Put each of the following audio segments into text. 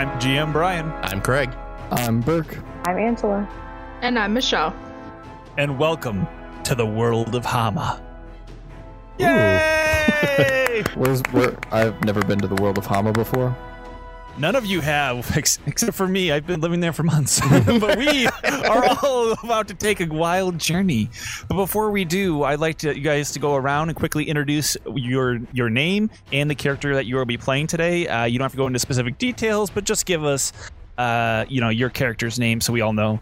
everybody. I'm GM Brian. I'm Craig. I'm Burke. I'm Angela. And I'm Michelle. And welcome to the world of Hama. Yay! Where's where? I've never been to the world of Hama before. None of you have, ex- except for me. I've been living there for months. but we are all about to take a wild journey. But before we do, I'd like to, you guys to go around and quickly introduce your your name and the character that you will be playing today. Uh, you don't have to go into specific details, but just give us, uh, you know, your character's name so we all know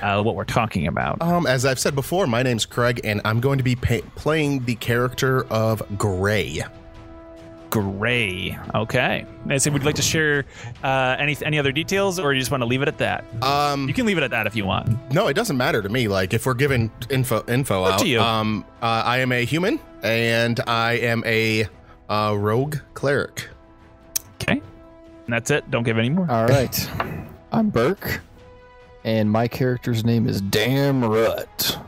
uh, what we're talking about. Um, as I've said before, my name's Craig, and I'm going to be playing the character of Gray. Gray. Okay. And so, would you like to share uh, any any other details, or you just want to leave it at that? Um, You can leave it at that if you want. no, it doesn't matter to me. Like if we're giving info info Up out, to you. um, uh, I am a human, and I am a uh, rogue cleric. Okay. And that's it. Don't give any more. All right. I'm Burke, and my character's name is Damn Rut,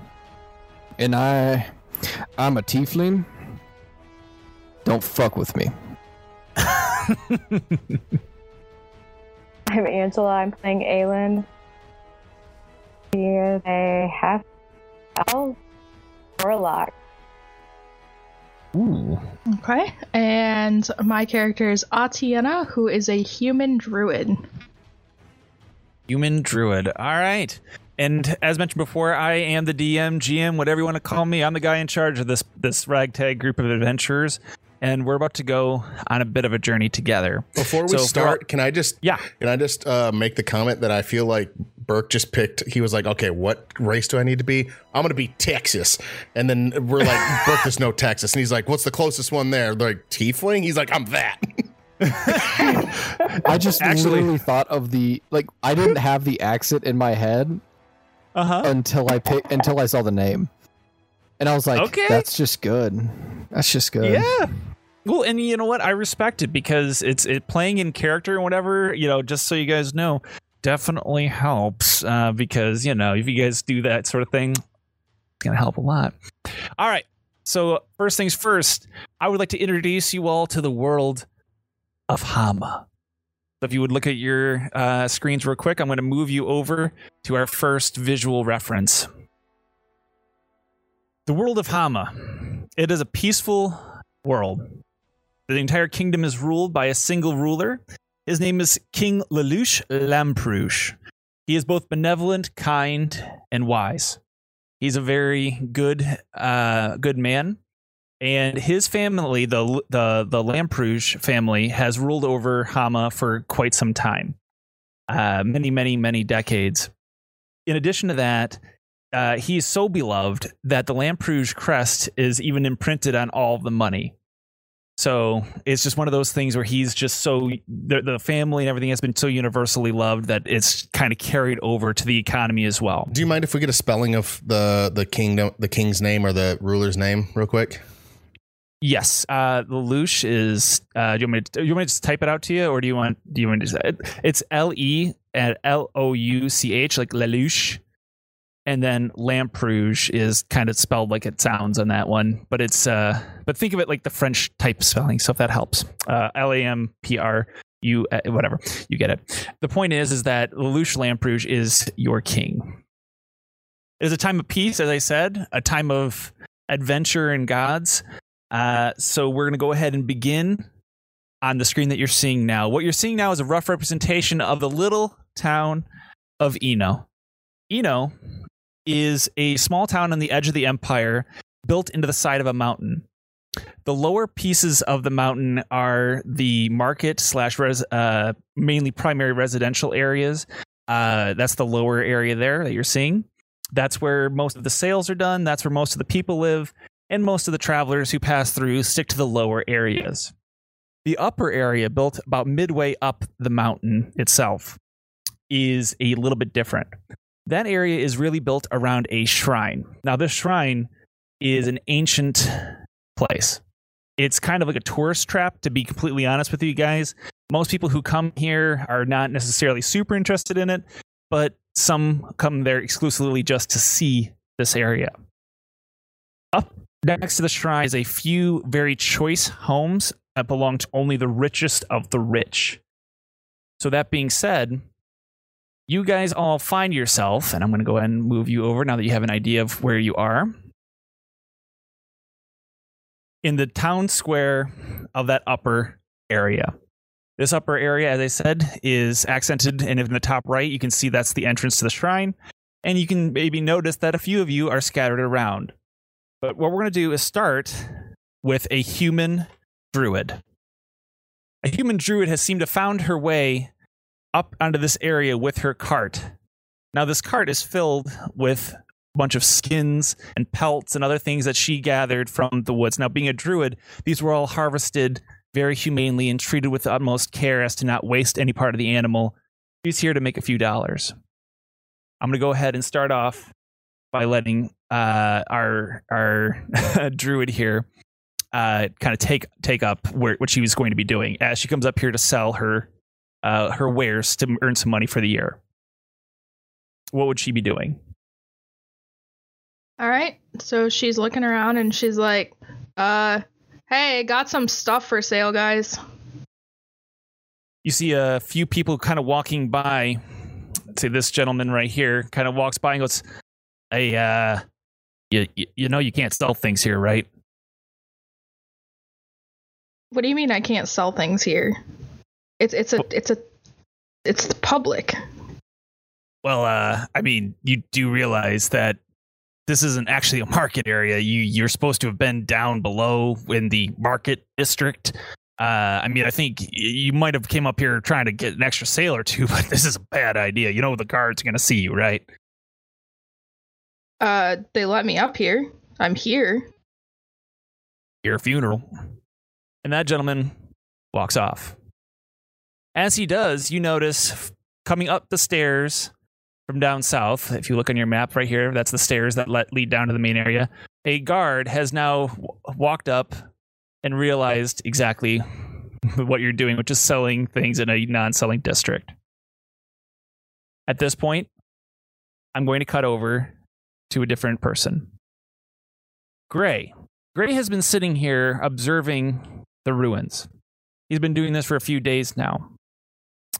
and I, I'm a tiefling. Don't fuck with me. I'm Angela. I'm playing Aelin. He is a half elf warlock. Ooh. Okay. And my character is Atiana, who is a human druid. Human druid. All right. And as mentioned before, I am the DM, GM, whatever you want to call me. I'm the guy in charge of this this ragtag group of adventurers, and we're about to go on a bit of a journey together. Before we So for- start, can I just Yeah. can I just uh, make the comment that I feel like Burke just picked? He was like, "Okay, what race do I need to be? I'm going to be Texas." And then we're like, "Burke, there's no Texas," and he's like, "What's the closest one there?" They're like Tiefling. He's like, "I'm that." I just Actually- literally thought of the like. I didn't have the accent in my head Uh huh. until I pick until I saw the name, and I was like, Okay. "That's just good. That's just good." Yeah. Well, and you know what? I respect it because it's it playing in character and whatever. You know, just so you guys know, definitely helps uh, because you know if you guys do that sort of thing, it's gonna help a lot. All right. So first things first, I would like to introduce you all to the world of Hama. So if you would look at your uh, screens real quick, I'm going to move you over to our first visual reference. The world of Hama. It is a peaceful world. The entire kingdom is ruled by a single ruler. His name is King Lelouch Lamprouge. He is both benevolent, kind, and wise. He's a very good, uh, good man, and his family, the the the Lamprouge family, has ruled over Hama for quite some time, uh, many, many, many decades. In addition to that, uh, he is so beloved that the Lamprouge crest is even imprinted on all the money. So it's just one of those things where he's just so the, the family and everything has been so universally loved that it's kind of carried over to the economy as well. Do you mind if we get a spelling of the the kingdom, the king's name or the ruler's name, real quick? Yes, uh, the Lelouch is. Uh, do you want me to? Do you want me to just type it out to you, or do you want? Do you want to? Just, it's L E and L O U C H, like Lelouch, and then Lamprouge is kind of spelled like it sounds on that one, but it's. uh But think of it like the French type spelling, so if that helps, uh, L A M P R U, uh, whatever, you get it. The point is, is that Lelouch Lamprouge is your king. It is a time of peace, as I said, a time of adventure and gods. Uh, so we're going to go ahead and begin on the screen that you're seeing now. What you're seeing now is a rough representation of the little town of Eno. Eno is a small town on the edge of the empire built into the side of a mountain. The lower pieces of the mountain are the market slash res, uh, mainly primary residential areas. Uh, that's the lower area there that you're seeing. That's where most of the sales are done. That's where most of the people live and most of the travelers who pass through stick to the lower areas. The upper area, built about midway up the mountain itself, is a little bit different. That area is really built around a shrine. Now, this shrine is an ancient place. It's kind of like a tourist trap, to be completely honest with you guys. Most people who come here are not necessarily super interested in it, but some come there exclusively just to see this area. Up next to the shrine is a few very choice homes that belong to only the richest of the rich. So that being said, you guys all find yourself, and I'm going to go ahead and move you over now that you have an idea of where you are. In the town square of that upper area. This upper area, as I said, is accented, and in the top right, you can see that's the entrance to the shrine. And you can maybe notice that a few of you are scattered around. But what we're going to do is start with a human druid. A human druid has seemed to found her way up onto this area with her cart. Now, this cart is filled with a bunch of skins and pelts and other things that she gathered from the woods. Now, being a druid, these were all harvested very humanely and treated with the utmost care as to not waste any part of the animal. She's here to make a few dollars. I'm going to go ahead and start off by letting uh, our our druid here uh, kind of take take up where, what she was going to be doing as she comes up here to sell her uh, her wares to earn some money for the year. What would she be doing? All right. So she's looking around and she's like, uh, hey, got some stuff for sale, guys. You see a few people kind of walking by. Say this gentleman right here kind of walks by and goes, "Hey, uh, you you know you can't sell things here, right?" What do you mean I can't sell things here? It's it's a it's a it's the public. Well, uh, I mean, you do realize that this isn't actually a market area. You you're supposed to have been down below in the market district. Uh, I mean, I think you might have came up here trying to get an extra sale or two, but this is a bad idea. You know the guards are going to see you, right? Uh, they let me up here. I'm here. Your funeral. And that gentleman walks off. As he does, you notice coming up the stairs from down south. If you look on your map right here, that's the stairs that let, lead down to the main area. A guard has now w- walked up and realized exactly what you're doing, which is selling things in a non selling district. At this point, I'm going to cut over to a different person. Gray. Gray has been sitting here observing the ruins. He's been doing this for a few days now.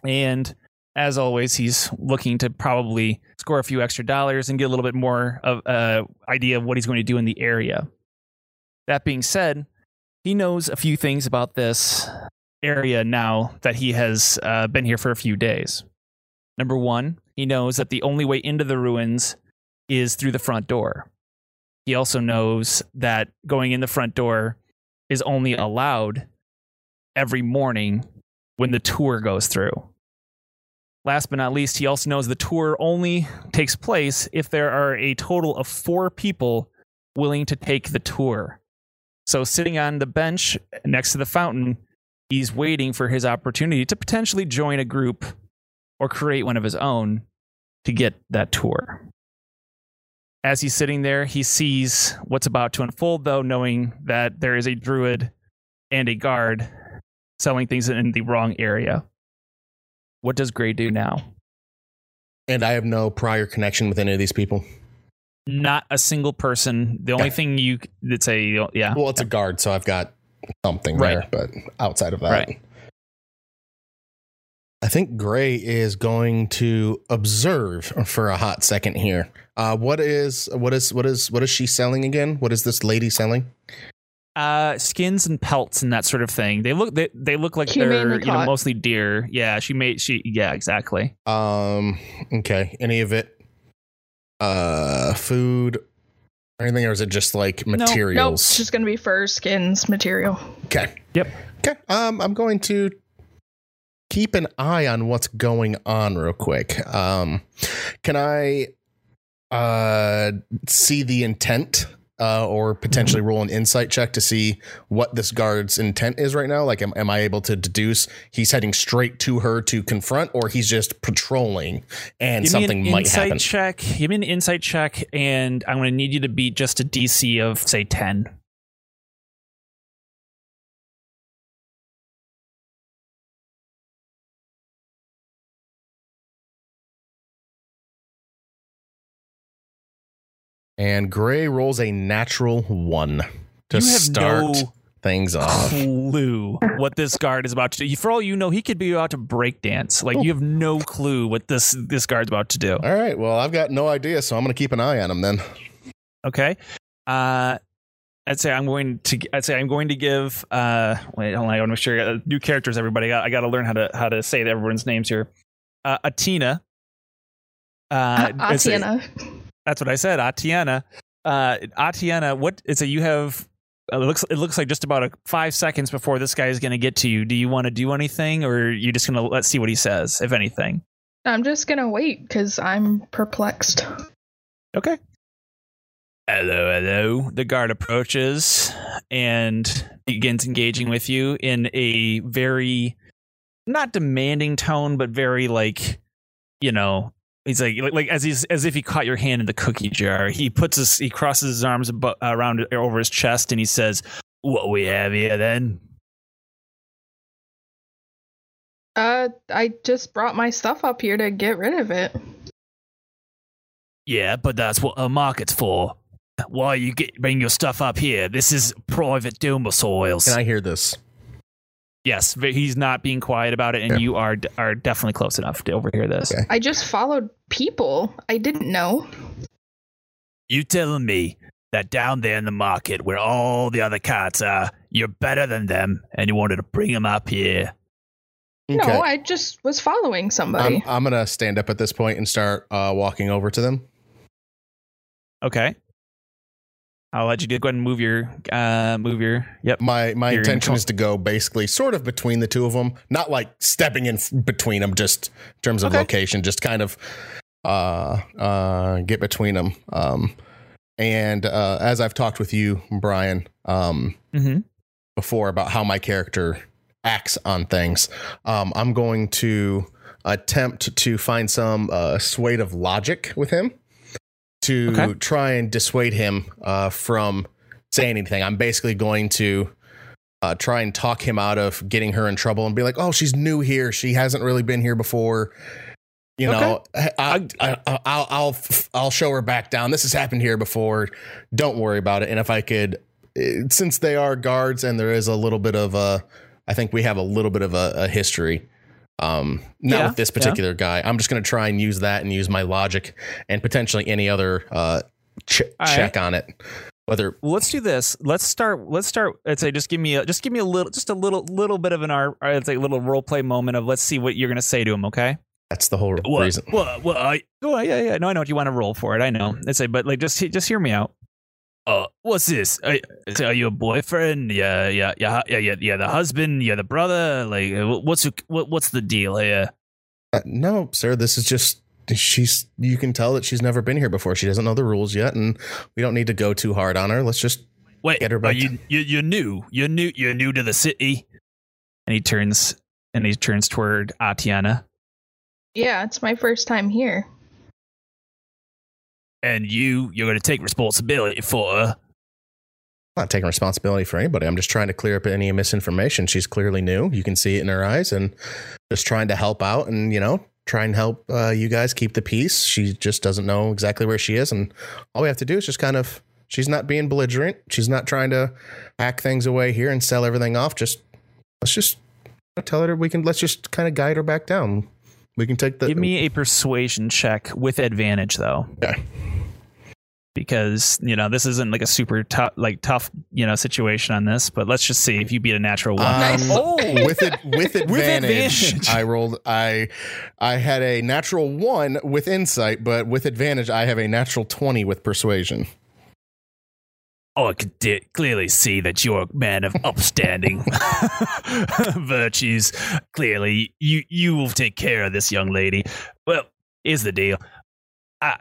And as always, he's looking to probably score a few extra dollars and get a little bit more of uh, idea of what he's going to do in the area. That being said, he knows a few things about this area now that he has uh, been here for a few days. Number one, he knows that the only way into the ruins is through the front door. He also knows that going in the front door is only allowed every morning when the tour goes through. Last but not least, he also knows the tour only takes place if there are a total of four people willing to take the tour. So, sitting on the bench next to the fountain, he's waiting for his opportunity to potentially join a group or create one of his own to get that tour. As he's sitting there, he sees what's about to unfold, though, knowing that there is a druid and a guard selling things in the wrong area. What does Gray do now? And I have no prior connection with any of these people. Not a single person. The only Okay. thing you could say, yeah, Well, it's a guard, so I've got something Right. there, but outside of that. Right. I think Gray is going to observe for a hot second here. Uh, what is what is what is what is she selling again? What is this lady selling? Uh, skins and pelts and that sort of thing. They look they, they look like Humanely they're you know caught. mostly deer. Yeah, she made she yeah exactly. Um, okay, any of it? Uh, food, or anything, or is it just like Nope. Nope, materials? it's just gonna be fur, skins, material. Okay. Yep. Okay. Um, I'm going to keep an eye on what's going on real quick. Um, can I uh see the intent uh or potentially roll an insight check to see what this guard's intent is right now? Like, am, am I able to deduce he's heading straight to her to confront, or he's just patrolling and something me an might insight happen? check. Give me an insight check, and I'm going to need you to beat just a DC of say ten. And Gray rolls a natural one to you have start no things off. clue what this guard is about to do. For all you know, he could be about to break dance. Like you have no clue what this this guard's about to do. All right. Well, I've got no idea, so I'm going to keep an eye on him then. Okay. Uh I'd say I'm going to. I'd say I'm going to give. Uh, wait, hold on. I want to make sure. I got new characters. Everybody, I got, to learn how to how to say everyone's names here. Uh, Atina. Uh, it's a- Atiana. That's what I said. Atiana. Uh, Atiana. What? It's a. You have. It looks. It looks like just about a five seconds before this guy is going to get to you. Do you want to do anything, or are you just going to let's see what he says, if anything? I'm just gonna wait because I'm perplexed. Okay. Hello, hello. The guard approaches and begins engaging with you in a very not demanding tone, but very like, you know, he's like like, like as he's as if he caught your hand in the cookie jar. He puts his he crosses his arms abo- around over his chest and he says, "What we have here then?" Uh, I just brought my stuff up here to get rid of it. Yeah, but that's what a market's for. Why you get bring your stuff up here? This is private domiciles. Can I hear this? Yes, he's not being quiet about it, and Okay. you are are definitely close enough to overhear this. Okay. I just followed people. I didn't know. You telling me that down there in the market, where all the other cats are, you're better than them, and you wanted to bring them up here? No, I just was following I'm, somebody. I'm going to stand up at this point and start uh, walking over to them. Okay, I'll let you do, go ahead and move your uh move your. Yep. My my intention is to go basically sort of between the two of them, not like stepping in between them, just in terms of Okay. location, just kind of uh uh get between them. Um, and uh, as I've talked with you, Brian, um, Mm-hmm. before about how my character acts on things, um, I'm going to attempt to find some uh, of logic with him to Okay. try and dissuade him uh, from saying anything. I'm basically going to uh, try and talk him out of getting her in trouble and be like, "Oh, she's new here. She hasn't really been here before." You know, I, I, I, I'll I'll I'll show her back down. This has happened here before. Don't worry about it. And if I could, eh, since they are guards and there is a little bit of a, I think we have a little bit of a, a history. Um, not Yeah, with this yeah. particular guy. I'm just going to try and use that and use my logic and potentially any other uh ch- All check on it. Whether let's do this. Let's start. Let's start. I'd say just give me a just give me a little just a little little bit of an art. I'd say a little role play moment of let's see what you're gonna say to him. Okay. that's the whole What? reason. What? well, I, oh, yeah, yeah. No, I know what you want to roll for it. I know. Let's say, but like, just just hear me out. Uh, what's this? Are, are you a boyfriend? Yeah, yeah, yeah, yeah, yeah, yeah. The husband? Yeah, the brother? Like, uh, what's what, what's the deal here? Uh, no, sir. This is just she's. You can tell that she's never been here before. She doesn't know the rules yet, and we don't need to go too hard on her. Let's just Wait, Get her are back you, you you're new? You're new. You're new to the city. And he turns and he turns toward Atiana. yeah, it's my first time here. And you, you're going to take responsibility for her. I'm not taking responsibility for anybody. I'm just trying to clear up any misinformation. She's clearly new. You can see it in her eyes, and just trying to help out and you know try and help uh, you guys keep the peace. She just doesn't know exactly where she is, and all we have to do is just kind of. She's not being belligerent. She's not trying to hack things away here and sell everything off. Just let's just tell her we can. Let's just kind of guide her back down. We can take the. Give me a persuasion check with advantage, though. Okay. Because you know this isn't like a super tough, like tough, you know, situation on this. But let's just see if you beat a natural one. Um, Nice. Oh, with it with advantage, advantage. I rolled I I had a natural 1 with insight but with advantage I have a natural 20 with persuasion. Oh, I could clearly see that you're a man of upstanding virtues. Clearly, you you will take care of this young lady. Well, here's the deal. I,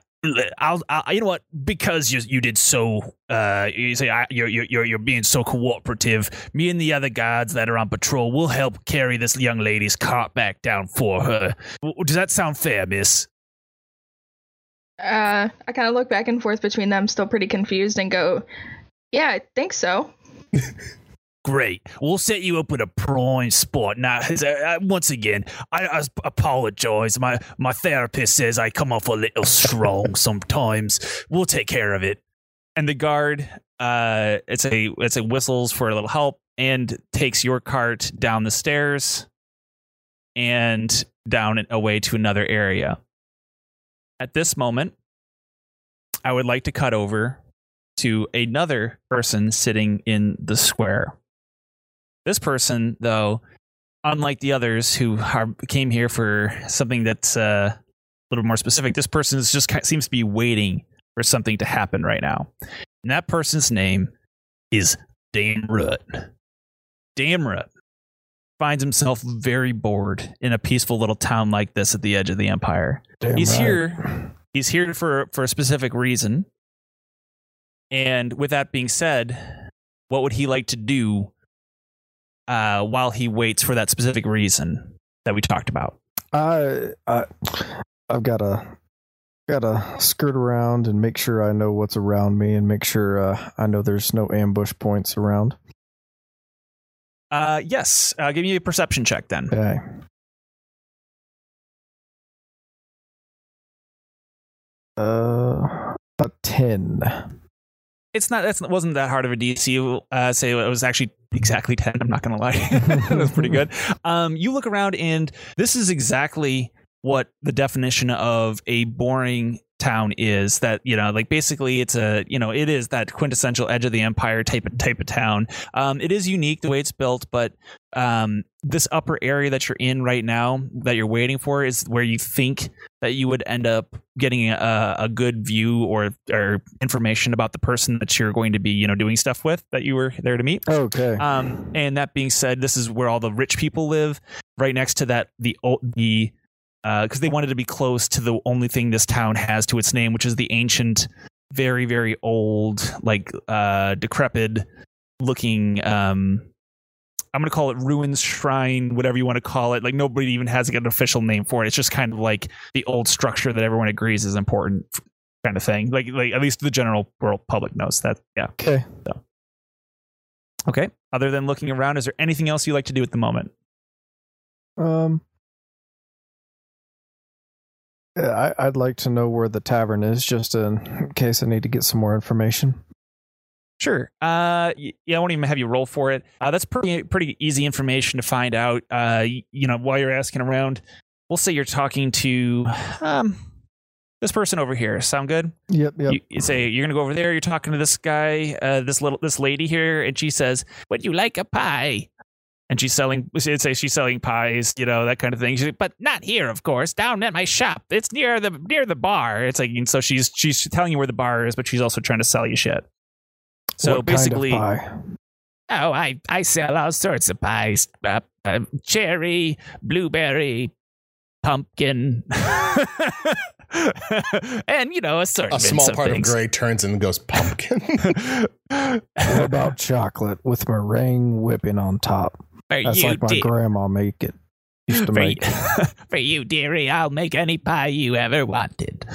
I'll, I, you know what? Because you you did so, uh, you say I, you're you're you're you're being so cooperative. Me and the other guards that are on patrol will help carry this young lady's cart back down for her. Does that sound fair, Miss? Uh, I kind of look back and forth between them, still pretty confused, and go, "Yeah, I think so." Great. We'll set you up with a prime spot. Now, uh, once again, I, I apologize. My my therapist says I come off a little strong sometimes. We'll take care of it. And the guard, uh, it's a it's a whistles for a little help, and takes your cart down the stairs and down and away to another area. At this moment, I would like to cut over to another person sitting in the square. This person, though, unlike the others who are, came here for something that's uh, a little more specific, this person is just seems to be waiting for something to happen right now. And that person's name is Dame Rut. Dame Rut finds himself very bored in a peaceful little town like this at the edge of the empire. Damn He's right. here. He's here for for a specific reason. And with that being said, what would he like to do uh, while he waits for that specific reason that we talked about? I, I, I've got to, got to skirt around and make sure I know what's around me and make sure uh, I know there's no ambush points around. Uh, yes, uh, give me a perception check then. Okay. Uh, a ten. It's not. That wasn't that hard of a DC. Uh, say it was actually exactly ten. I'm not gonna lie. that was pretty good. Um, you look around, and this is exactly what the definition of a boring town is. That you know, like basically, it's a you know, it is that quintessential edge of the empire type of type of town. Um, it is unique the way it's built, but um, this upper area that you're in right now, that you're waiting for, is where you think that you would end up getting a, a good view or or information about the person that you're going to be you know doing stuff with that you were there to meet. Okay. Um, and that being said, this is where all the rich people live. Right next to that, the the because they wanted to be close to the only thing this town has to its name, which is the ancient, very very old, like uh, decrepit looking. Um, I'm gonna call it ruins shrine, whatever you want to call it. Like nobody even has an official name for it. It's just kind of like the old structure that everyone agrees is important, kind of thing. Like like at least the general world public knows that. Yeah. okay. Okay. Other than looking around, is there anything else you like to do at the moment? Um. Yeah, I, I'd like to know where the tavern is, just in case I need to get some more information. Sure. Uh, yeah, I won't even have you roll for it. Uh, that's pretty pretty easy information to find out. Uh, you know, while you're asking around, we'll say you're talking to um this person over here. Sound good? Yep. Yep. You, you say you're gonna go over there. You're talking to this guy, uh, this little this lady here, and she says, "Would you like a pie?" And she's selling. She'd say she's selling pies, you know, that kind of thing. She's like, but not here, of course. Down at my shop. It's near the near the bar. It's like, and so she's she's telling you where the bar is, but she's also trying to sell you shit. So What basically, kind of pie? oh, I I sell all sorts of pies: uh, uh, cherry, blueberry, pumpkin, and you know, assortments A small of part of. Gray turns and goes pumpkin. What about chocolate with meringue whipping on top? For That's you, like my dear- grandma make it. Used to for, make. you, for you, dearie, I'll make any pie you ever wanted.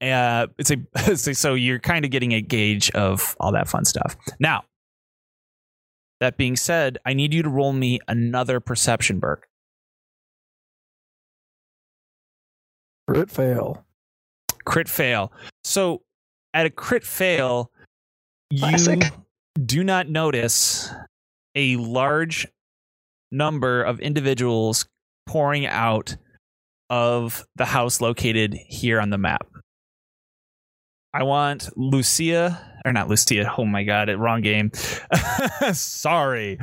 Uh, it's a, so, so you're kind of getting a gauge of all that fun stuff. Now, that being said, I need you to roll me another perception, Burke. Crit fail. Crit fail. So at a crit fail, Classic. you do not notice a large number of individuals pouring out of the house located here on the map. I want Lucia, or not Lucia. Oh my god, wrong game. Sorry.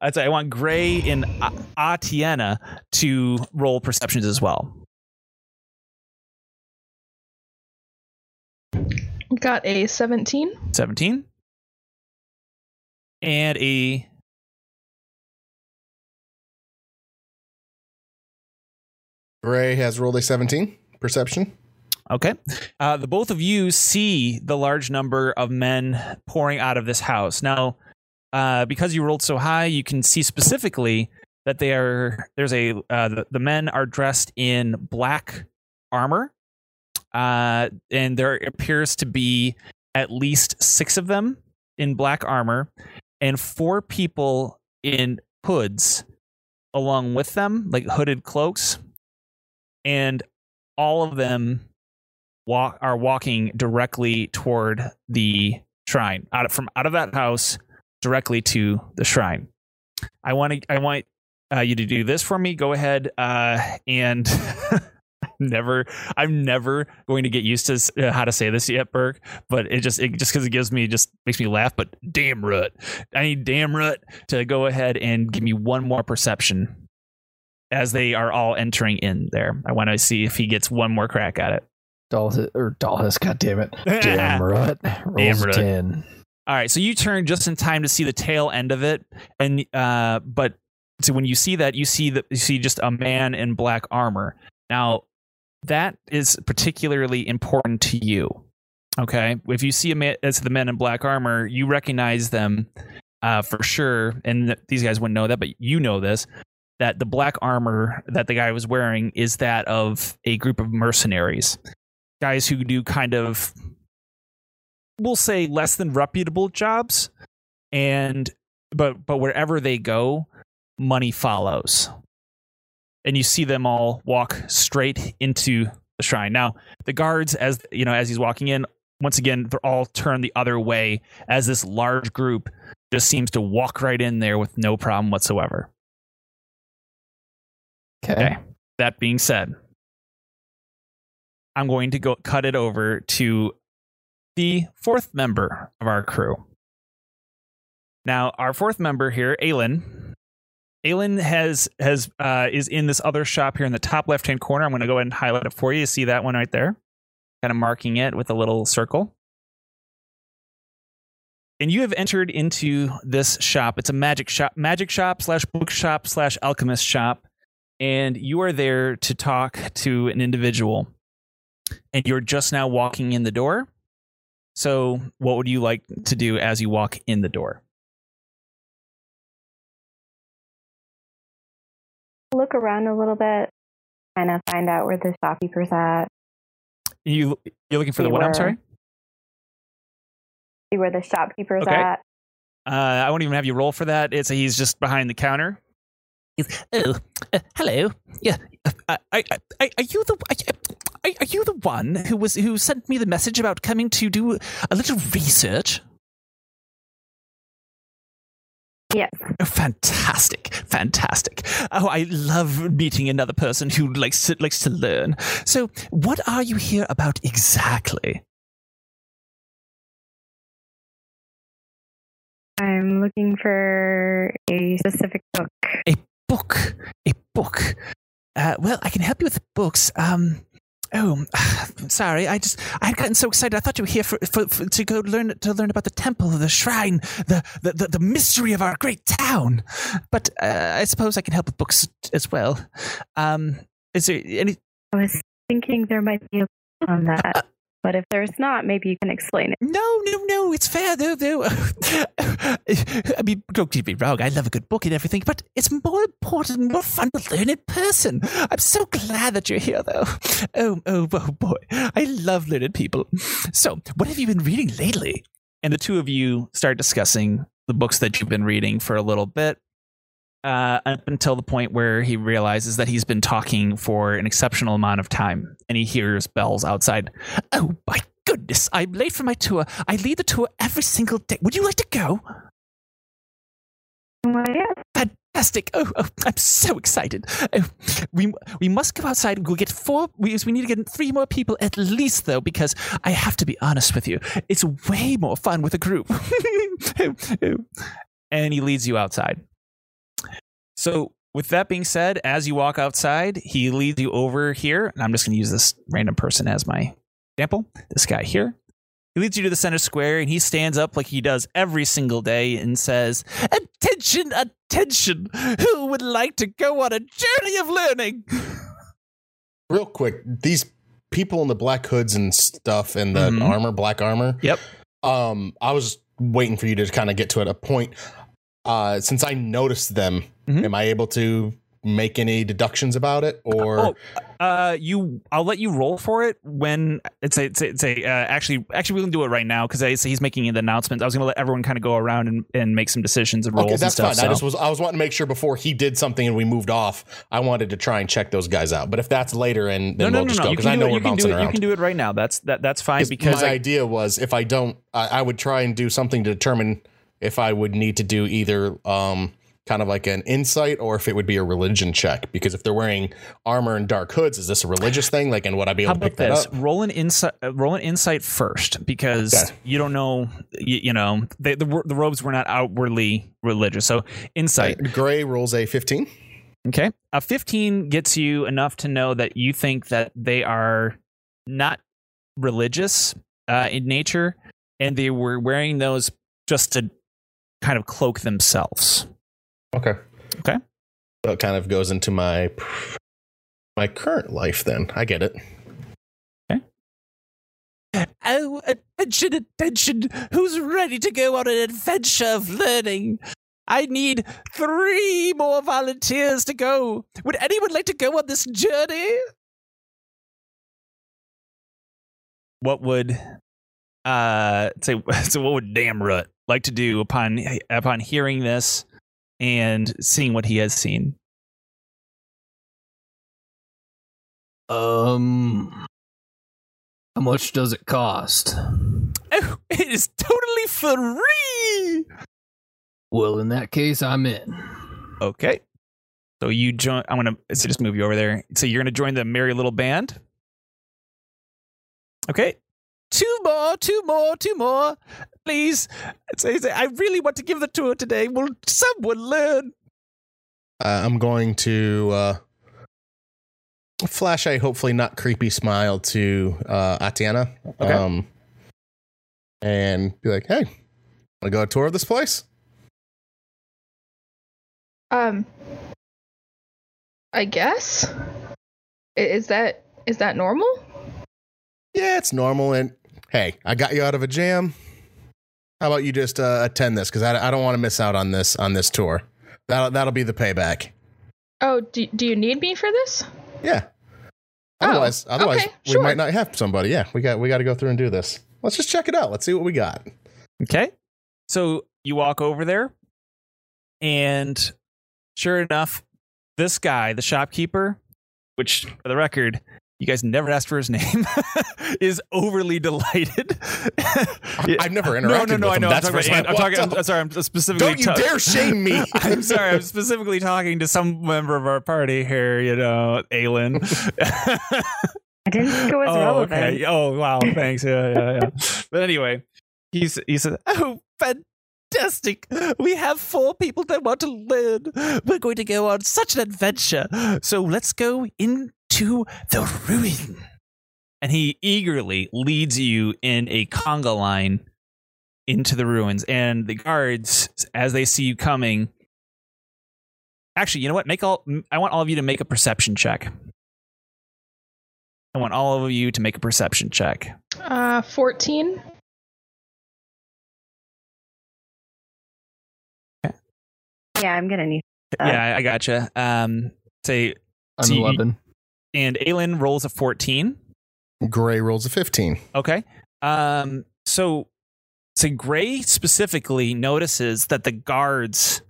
I'd say I want Gray and A- Atiena to roll perceptions as well. Got a 17. 17 and a Gray has rolled a 17 perception. okay. Uh, the both of you see the large number of men pouring out of this house. Now uh, because you rolled so high you can see specifically that they are there's a uh, the, the men are dressed in black armor uh, and there appears to be at least six of them in black armor and four people in hoods along with them like hooded cloaks and all of them walk are walking directly toward the shrine out of, from out of that house directly to the shrine I want to. I want uh, you to do this for me. Go ahead uh, and. never i'm never going to get used to uh, how to say this yet burke but it just it just because it gives me just makes me laugh but damn rut i need damn rut to go ahead and give me one more perception as they are all entering in there i want to see if he gets one more crack at it Dallas or Dallas, god damn it. Damn rut. Rolls Damn rut. 10. All right, so you turn just in time to see the tail end of it, and uh, but so when you see that, you see that you see just a man in black armor. Now, that is particularly important to you. Okay, if you see a man as the men in black armor, you recognize them uh, for sure, and th- these guys wouldn't know that, but you know this. That the black armor that the guy was wearing is that of a group of mercenaries, guys who do kind of we'll say less than reputable jobs. And but but wherever they go money follows. And you see them all walk straight into the shrine. Now the guards as you know as he's walking in once again they're all turned the other way as this large group just seems to walk right in there with no problem whatsoever Okay. Okay. That being said, I'm going to go cut it over to the fourth member of our crew. Now, our fourth member here, Aelin. Aelin has has uh, is in this other shop here in the top left hand corner. I'm going to go ahead and highlight it for you. You see that one right there? Kind of marking it with a little circle. And you have entered into this shop. It's a magic shop, magic shop slash bookshop slash alchemist shop and you are there to talk to an individual and you're just now walking in the door. So what would you like to do as you walk in the door? Look around a little bit, kind of find out where the shopkeeper's at, you you're looking for the See what i'm sorry? See where the shopkeeper's Okay. at. uh, i won't even have you roll for that. It's he's just behind the counter oh uh, hello yeah uh, I, I, I, are you the are, are you the one who was who sent me the message about coming to do a little research Yes. Oh, fantastic, fantastic. Oh, I love meeting another person who likes to, likes to learn. So, what are you here about exactly? I'm looking for a specific book. Book, a book. Uh, well, I can help you with books. Um, oh, sorry, I just I had gotten so excited. I thought you were here for, for, for to go learn to learn about the temple, the shrine, the the, the, the mystery of our great town. But uh, I suppose I can help with books as well. Um, is there any I was thinking there might be a book on that, but if there's not, maybe you can explain it. No, no, no, it's fair, though, though. I mean, don't get me wrong, I love a good book and everything, but it's more important, more fun to learn in person. I'm so glad that you're here, though. Oh, oh, oh boy, I love learned people. So, what have you been reading lately? And the two of you start discussing the books that you've been reading for a little bit. Uh, up until the point where he realizes that he's been talking for an exceptional amount of time and he hears bells outside. Oh, my goodness, I'm late for my tour. I lead the tour every single day. Would you like to go? Well, yeah. Fantastic. Oh, oh I'm so excited. Oh, we, we must go outside. We'll get four, we, we need to get three more people at least, though, because I have to be honest with you. It's way more fun with a group. And he leads you outside. So, with that being said, as you walk outside, he leads you over here. And I'm just going to use this random person as my example. This guy here. He leads you to the center square and he stands up like he does every single day and says, Attention, attention! Who would like to go on a journey of learning? Real quick, these people in the black hoods and stuff and the Mhm. armor, black armor. Yep. Um, I was waiting for you to kind of get to it, a point. Uh, since I noticed them, Mhm. am I able to make any deductions about it, or Oh, uh, you, I'll let you roll for it when it's a, it's a, it's a uh, actually, actually, we can do it right now because he's making the announcement. I was going to let everyone kind of go around and, and make some decisions and rolls okay, that's stuff. fine. I just was I was wanting to make sure before he did something and we moved off. I wanted to try and check those guys out. But if that's later, and no, then no, we'll no, just no. go because I do know it. we're You can bouncing do it. You can do it right now. That's that. That's fine 'Cause because my idea was if I don't, I, I would try and do something to determine if I would need to do either um, kind of like an insight or if it would be a religion check. Because if they're wearing armor and dark hoods, is this a religious thing? Like, and would I be How able to about pick that up? Roll an insight. Uh, roll an insight first, because Okay. you don't know. You, you know, they, the the robes were not outwardly religious. So insight. Gray rolls a 15. Okay. A 15 gets you enough to know that you think that they are not religious uh, in nature and they were wearing those just to kind of cloak themselves. Okay. Okay. So it kind of goes into my my current life then. I get it. Okay. Oh, attention, attention. Who's ready to go on an adventure of learning? I need three more volunteers to go. Would anyone like to go on this journey? What would uh say so what would Damrut like to do upon upon hearing this and seeing what he has seen? Um, how much does it cost? Oh, it is totally free. Well, in that case, I'm in. Okay. So you join. I'm gonna so just move you over there. So you're gonna join the merry little band. Okay. Two more, two more, two more, please. Say- say, I really want to give the tour today. Will someone learn? Uh, I'm going to uh, flash a hopefully not creepy smile to uh, Atiana. Okay. Um, and be like, hey, want to go a tour of this place? Um, I guess. Is that is that normal? Yeah, it's normal. And hey, I got you out of a jam. How about you just uh, attend this? Because I, I don't want to miss out on this on this tour. That'll that'll be the payback. Oh, do, do you need me for this? Yeah. Oh, Otherwise, otherwise okay, we sure. might not have somebody. Yeah, we got we got to go through and do this. Let's just check it out. Let's see what we got. Okay. So you walk over there, and sure enough, this guy, the shopkeeper, which for the record, you guys never asked for his name, is overly delighted. I've never no, interacted no, no. with I him. know. I'm That's talking, about, I I'm, talking, walked I'm, sorry. I'm specifically. Don't you ta- dare shame me. I'm sorry. I'm specifically talking to some member of our party here. You know, Aelin. I didn't think it was oh, relevant. okay. Oh, wow. Thanks. Yeah, yeah, yeah. but anyway, he's he said, "Oh, fantastic! We have four people that want to learn. We're going to go on such an adventure. So let's go into the ruin." And he eagerly leads you in a conga line into the ruins. And the guards, as they see you coming, actually, you know what? Make all. I want all of you to make a perception check. I want all of you to make a perception check. Uh, fourteen. Yeah, I'm gonna need. Uh, yeah, I, I gotcha. Um, say, I'm So you- 11. And Aelin rolls a 14. Gray rolls a 15. Okay. Um, so, so Gray specifically notices that the guards,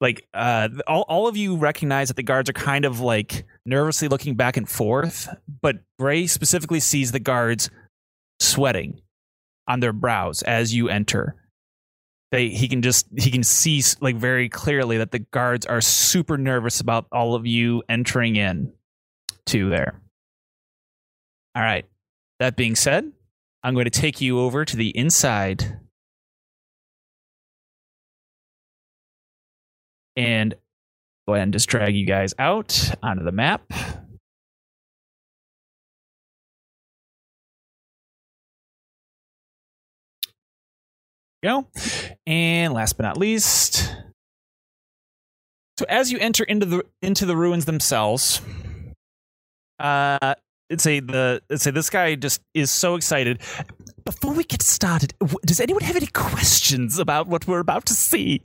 like, uh, all, all of you recognize that the guards are kind of like nervously looking back and forth, but Gray specifically sees the guards sweating on their brows as you enter. They, he can just he can see like very clearly that the guards are super nervous about all of you entering in to there. All right. That being said, I'm going to take you over to the inside. And go ahead and just drag you guys out onto the map. Go. And last but not least. So as you enter into the into the ruins themselves, uh let's say the say this guy just is so excited. Before we get started, does anyone have any questions about what we're about to see?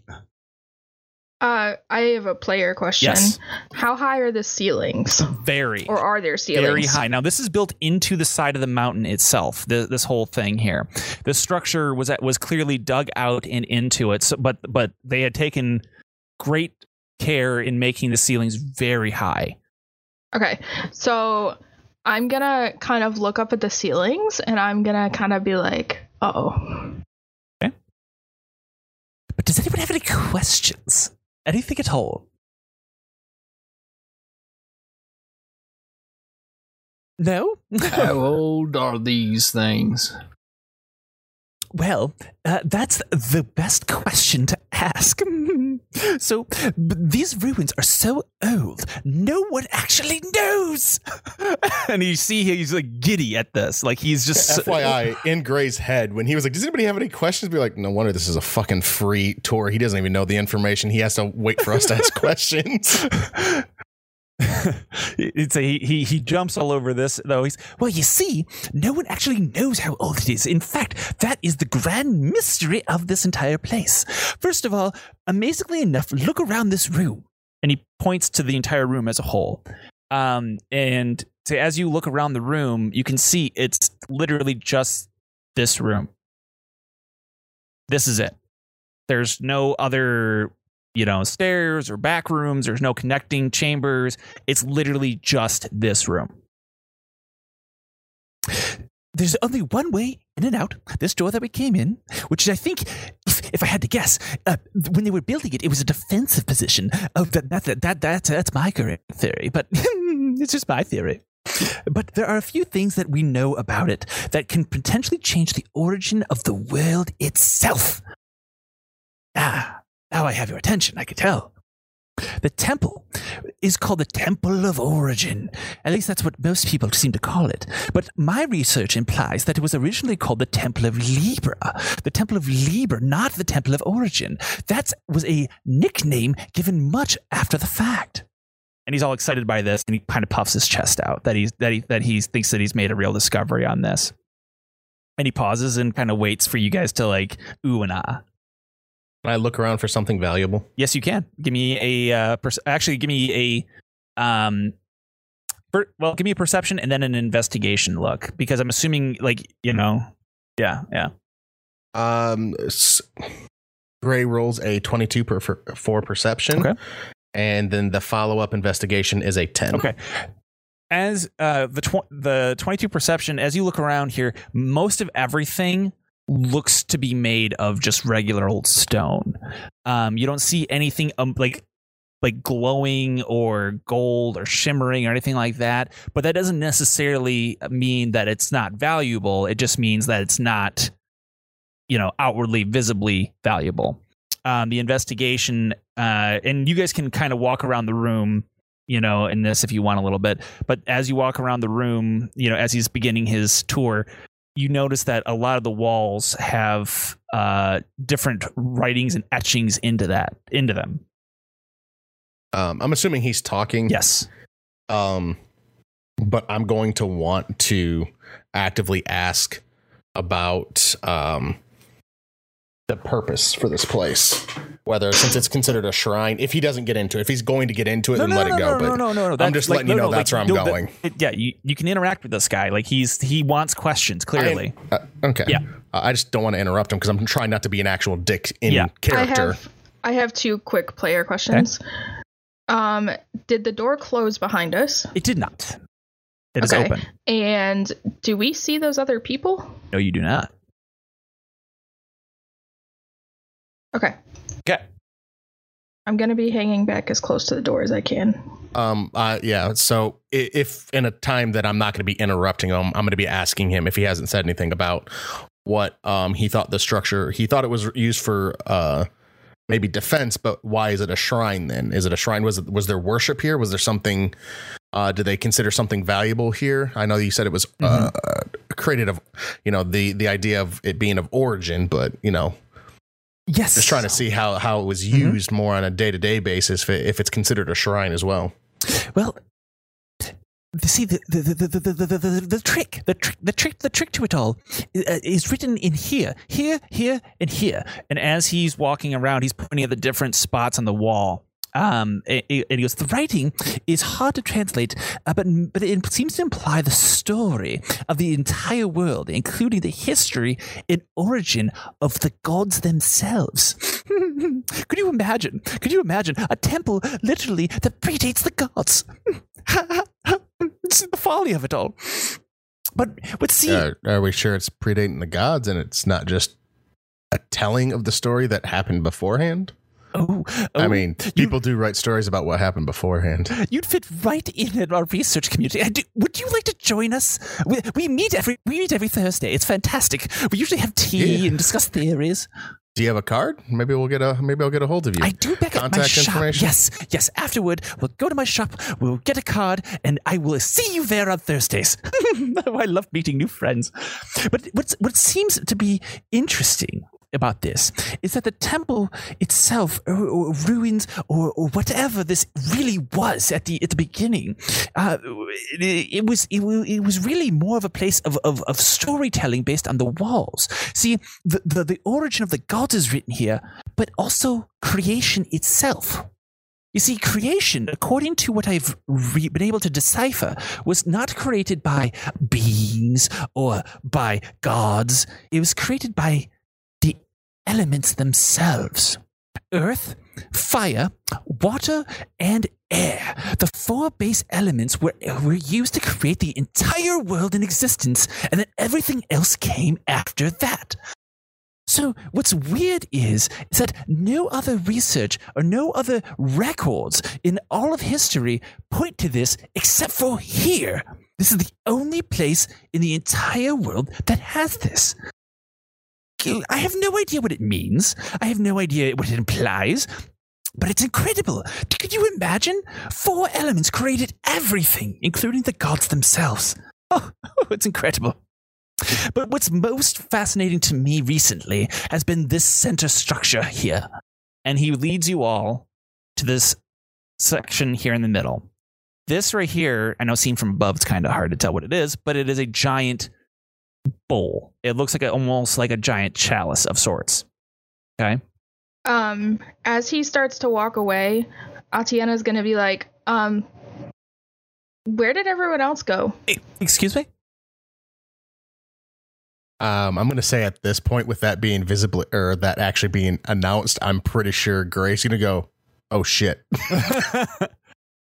Uh, I have a player question. Yes. How high are the ceilings, Very, or are there ceilings? very high. Now this is built into the side of the mountain itself. The, this whole thing here, the structure was at, was clearly dug out and into it. So, but but they had taken great care in making the ceilings very high. Okay, so I'm gonna kind of look up at the ceilings, and I'm gonna kind of be like, "Oh, Okay. But does anyone have any questions? anything at all? No? How old are these things? Well, uh, that's the best question to ask. so, these ruins are so old, no one actually knows. and you see he's like giddy at this. Like he's just. FYI, in Gray's head, when he was like, Does anybody have any questions? Be like, No wonder this is a fucking free tour. He doesn't even know the information. He has to wait for us to ask questions. It's a, he, he jumps all over this though. He's well, you see, no one actually knows how old it is. In fact, that is the grand mystery of this entire place. First of all, amazingly enough, look around this room, and he points to the entire room as a whole. Um, and so as you look around the room, you can see it's literally just this room. This is it. There's no other you know, stairs or back rooms. There's no connecting chambers. It's literally just this room. There's only one way in and out, this door that we came in, which I think, if, if I had to guess, uh, when they were building it, it was a defensive position. Oh, that, that, that, that, that that's my correct theory, but it's just my theory. But there are a few things that we know about it that can potentially change the origin of the world itself. Ah, now I have your attention, I could tell. The temple is called the Temple of Origin. At least that's what most people seem to call it. But my research implies that it was originally called the Temple of Libra. The Temple of Libra, not the Temple of Origin. That was a nickname given much after the fact. And he's all excited by this, and he kind of puffs his chest out that he's that he that he thinks that he's made a real discovery on this. And he pauses and kind of waits for you guys to like ooh and ah. Can I look around for something valuable? Yes, you can. Give me a uh, per- actually give me a um per- well, give me a perception and then an investigation look because I'm assuming like, you know, yeah, yeah. Um, s- Gray rolls a 22 per, for, for perception. Okay. And then the follow up investigation is a 10. Okay. As uh the tw- the 22 perception as you look around here, most of everything looks to be made of just regular old stone. Um you don't see anything um, like like glowing or gold or shimmering or anything like that. But that doesn't necessarily mean that it's not valuable. It just means that it's not, you know, outwardly visibly valuable. Um, the investigation, uh, and you guys can kind of walk around the room, you know, in this if you want a little bit. But as you walk around the room, you know, as he's beginning his tour, you notice that a lot of the walls have uh, different writings and etchings into that into them. Um, I'm assuming he's talking. Yes. Um, but I'm going to want to actively ask about um, the purpose for this place. Whether since it's considered a shrine, if he doesn't get into it, if he's going to get into it, then let it go. No, but no, no, no, no. I'm just like- letting you know no, that's like, where I'm no, going. that- yeah, you, you can interact with this guy. Like he's he wants questions clearly. I, uh, okay. Yeah. Uh, I just don't want to interrupt him because I'm trying not to be an actual dick in Yeah. character. I have I have two quick player questions. Um, did the door close behind us? it did not. It is Okay. open. And do we see those other people? No, you do not. Okay. Okay. I'm gonna be hanging back as close to the door as I can. Um. Uh. Yeah. So i- if in a time that I'm not going to be interrupting him, I'm going to be asking him if he hasn't said anything about what um he thought the structure he thought it was used for uh maybe defense, but why is it a shrine then? Is it a shrine? Was it was there worship here? Was there something? Uh, did they consider something valuable here? I know you said it was uh, created of, you know, the the idea of it being of origin, but you know, Yes. just trying to see how how it was Mhm. used more on a day to day basis, if, it, if it's considered a shrine as well. Well, see the the, the, the, the, the, the, the trick, the trick, the trick, the trick to it all uh, is written in here, here, here, and here. And as he's walking around, he's pointing at the different spots on the wall. Um, and he goes, the writing is hard to translate, uh, but but it seems to imply the story of the entire world, including the history and origin of the gods themselves. Could you imagine? Could you imagine a temple literally that predates the gods? it's the folly of it all. But but see, Uh, are we sure it's predating the gods and it's not just a telling of the story that happened beforehand? Oh, I oh, mean, people do write stories about what happened beforehand. You'd fit right in in our research community. I do- would you like to join us? We, we meet every we meet every Thursday. It's fantastic. We usually have tea Yeah. and discuss theories. Do you have a card? Maybe we'll get a. Maybe I'll get a hold of you. I do back at my Contact shop. information? Yes, yes. Afterward, we'll go to my shop. We'll get a card, and I will see you there on Thursdays. oh, I love meeting new friends. But what's, what seems to be interesting about this is that the temple itself, or, or ruins, or, or whatever this really was at the at the beginning, uh, it, it was it, it was really more of a place of, of, of storytelling based on the walls. See, the, the the origin of the gods is written here, but also creation itself. You see, creation, according to what I've re- been able to decipher, was not created by beings or by gods. It was created by elements themselves earth, fire, water, and air. The four base elements were, were used to create the entire world in existence, and then everything else came after that. So, what's weird is, is that no other research or no other records in all of history point to this except for here. This is the only place in the entire world that has this. I have no idea what it means. I have no idea what it implies. But it's incredible. Could you imagine? Four elements created everything, including the gods themselves. Oh, it's incredible. But what's most fascinating to me recently has been this center structure here. And he leads you all to this section here in the middle. This right here, I know seen from above, it's kind of hard to tell what it is, but it is a giant bowl. It looks like a, almost like a giant chalice of sorts. Okay. Um, as he starts to walk away, Atiana's gonna be like, um, where did everyone else go? Excuse me? Um, I'm going to say at this point, with that being visible or that actually being announced, I'm pretty sure Gray's going to go, "Oh shit,"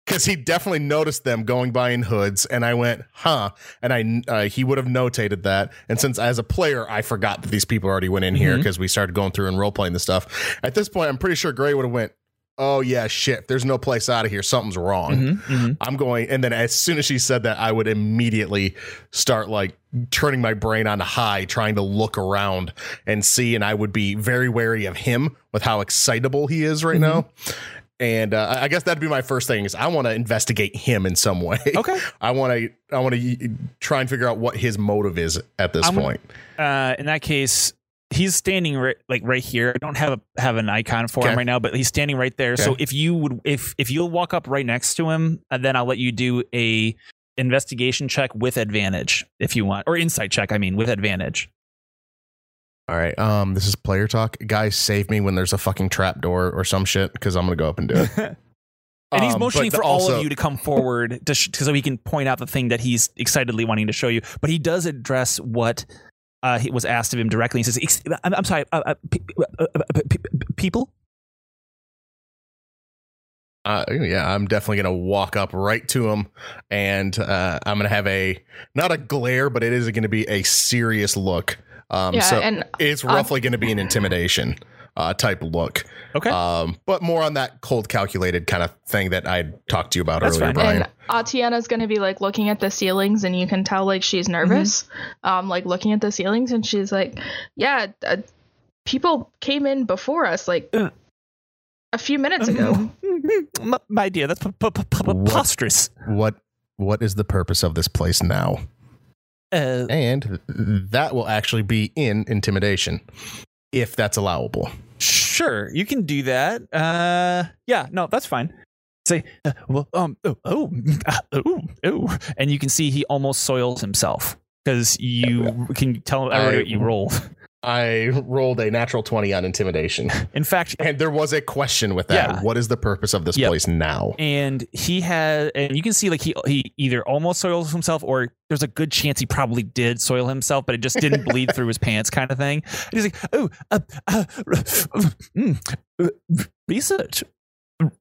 because he definitely noticed them going by in hoods, and I went, "Huh," and I uh, he would have notated that. And since as a player, I forgot that these people already went in here Mhm. because we started going through and role playing the stuff. At this point, I'm pretty sure Gray would have went, "Oh yeah, shit. There's no place out of here. Something's wrong." Mhm, mhm. I'm going, and then as soon as she said that, I would immediately start like turning my brain on high, trying to look around and see. And I would be very wary of him with how excitable he is right Mhm. now. And uh, I- guess that'd be my first thing is I want to investigate him in some way. Okay. I want to I want to try and figure out what his motive is at this I'm point. Uh, in that case, he's standing right, like right here. I don't have a have an icon for Okay. him right now, but he's standing right there. So if you would, if if you'll walk up right next to him, and then I'll let you do a investigation check with advantage if you want, or insight check. I mean, with advantage. All right. Um, this is player talk. Guys, save me when there's a fucking trap door or some shit because I'm gonna go up and do it. And he's Um, motioning but for all of you to come forward to sh- so he can point out the thing that he's excitedly wanting to show you. But he does address what uh, he was asked of him directly. He says, "Ex- "I'm, I'm sorry, uh, uh, pe- uh, uh, pe- pe- people." Uh, yeah, I'm definitely gonna walk up right to him, and uh, I'm gonna have a not a glare, but it is gonna be a serious look. Um, yeah, so and it's um, roughly gonna be an intimidation uh, type look. Okay. Um, but more on that cold, calculated kind of thing that I talked to you about That's earlier, fine. Brian. and Atiana's gonna be like looking at the ceilings, and you can tell like she's nervous, um, like looking at the ceilings, and she's like, "Yeah, uh, people came in before us, like Uh. a few minutes ago." My, my dear, that's p- p- p- p- What? preposterous. what what is the purpose of this place now? Uh, And that will actually be in intimidation, if that's allowable. sure, you can do that. Uh, yeah, no, that's fine. Say, uh, well, um, oh, oh, uh, oh, oh, and you can see he almost soils himself because you can tell everybody what you rolled. I rolled a natural twenty on intimidation. In fact, And there was a question with that. Yeah. What is the purpose of this Yep. place now? and he had and you can see like he he either almost soils himself or there's a good chance he probably did soil himself but it just didn't bleed through his pants kind of thing and he's like oh uh, uh, mm, research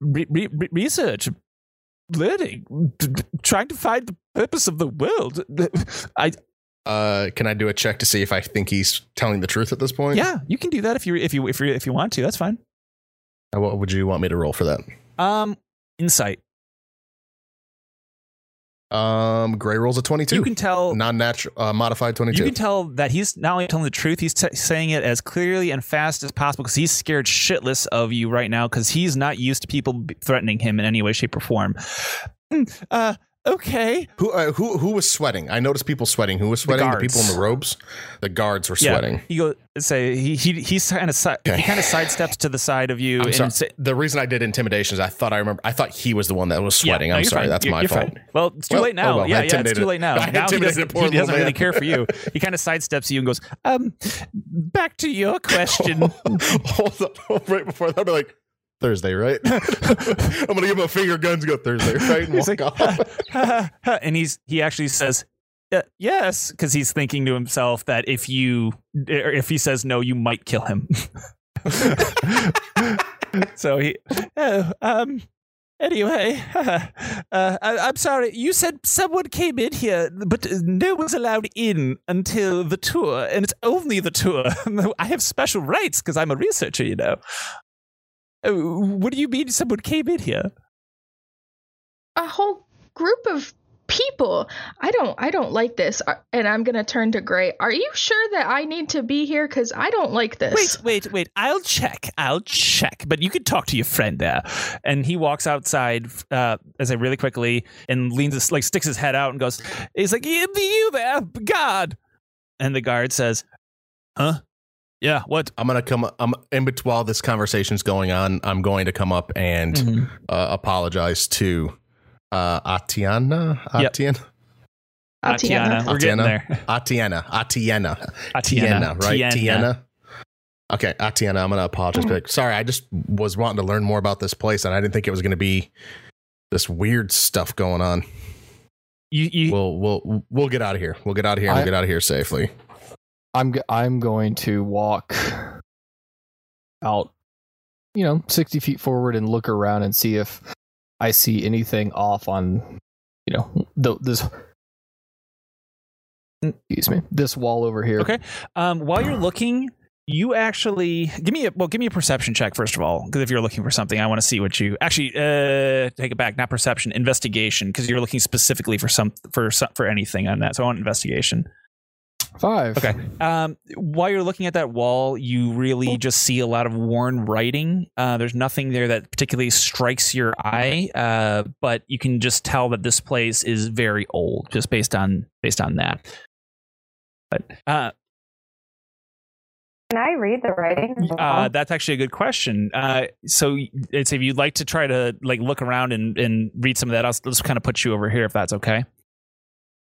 re- re- re- research learning trying to find the purpose of the world i Uh, can I do a check to see if I think he's telling the truth at this point? yeah you can do that if you if you if you if you want to that's fine Uh, What would you want me to roll for that? Um, insight. Um, Gray rolls a twenty-two. You can tell. non-natural, uh, modified twenty-two. You can tell that he's not only telling the truth, he's t- saying it as clearly and fast as possible because he's scared shitless of you right now because he's not used to people threatening him in any way, shape, or form. Mm, Uh, okay. who uh, who who was sweating? I noticed people sweating. Who was sweating? The, guards. people in the robes. The guards were Yeah. sweating. He goes say he he he's kind of si- Okay. he kind of sidesteps to the side of you say, the reason I did intimidation is I thought I remember. I thought he was the one that was sweating. Yeah, I'm sorry. fine. That's You're- my you're fault. fine. Well, it's too Well, late now. oh well, yeah, yeah, it's too late now. Now he doesn't, he doesn't really care for you. He kind of sidesteps you and goes, um, back to your question. Hold on. Right before that, I'll be like, Thursday, right? I'm gonna give him a finger guns. Go Thursday, right? And He's like, off. and he's he actually says "Uh, yes because he's thinking to himself that if you or if he says no you might kill him so he oh um anyway uh, I, i'm sorry you said someone came in here but no one's allowed in until the tour and it's only the tour i have special rights because i'm a researcher you know what do you mean someone came in here a whole group of people. I don't I don't like this. Uh, And I'm going to turn to Gray. Are you sure that I need to be here cuz I don't like this. Wait, wait, wait. I'll check. I'll check. But you can talk to your friend there. And he walks outside, uh, as I really quickly and leans, his, like, sticks his head out and goes, he's like, you, you there, God. And the guard says, huh? Yeah, what? I'm gonna come. I'm in between while this conversation's going on. I'm going to come up and Mm-hmm. uh, apologize to uh, Atiana. Yep. Atiana. Atiana. We're getting Atiana. there. Atiana. Atiana. Atiana. Tiana, right? Tiana. Tiana. Okay, Atiana, I'm gonna apologize. Be like, sorry, I just was wanting to learn more about this place, and I didn't think it was gonna be this weird stuff going on. You, you, We'll we'll we'll get out of here. We'll get out of here. and I- We'll get out of here safely. I'm I'm going to walk out, you know, sixty feet forward and look around and see if I see anything off on, you know, the, this. Excuse me. This wall over here. Okay. Um, while you're looking, you actually give me a well, give me a perception check first of all, because if you're looking for something, I want to see what you actually uh, take it back. Not perception, investigation, because you're looking specifically for some for for anything on that. So I want investigation. Five. Okay. Um, while you're looking at that wall, you really just see a lot of worn writing. Uh, there's nothing there that particularly strikes your eye, uh, but you can just tell that this place is very old, just based on based on that. But uh, Can I read the writing? Uh, that's actually a good question. Uh, so it's if you'd like to try to like look around and, and read some of that, I'll just kind of put you over here if that's okay.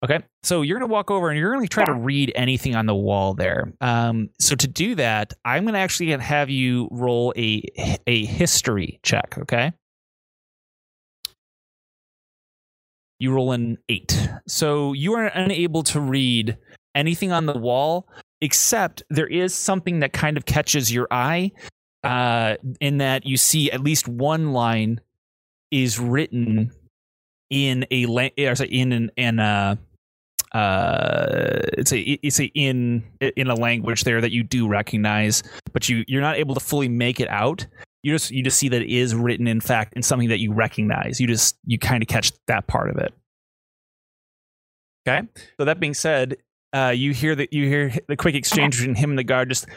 Okay, so you're gonna walk over and you're gonna try to read anything on the wall there. Um, so to do that, I'm gonna actually have you roll a a history check. Okay. You roll an eight, so you are unable to read anything on the wall except there is something that kind of catches your eye uh, in that you see at least one line is written in a la- or sorry, in an, an uh, uh, it's a it's a in in a language there that you do recognize, but you you're not able to fully make it out. You just you just see that it is written in fact in something that you recognize. You just you kind of catch that part of it. Okay. So that being said, uh, you hear that you hear the quick exchange between him and the guard. Just,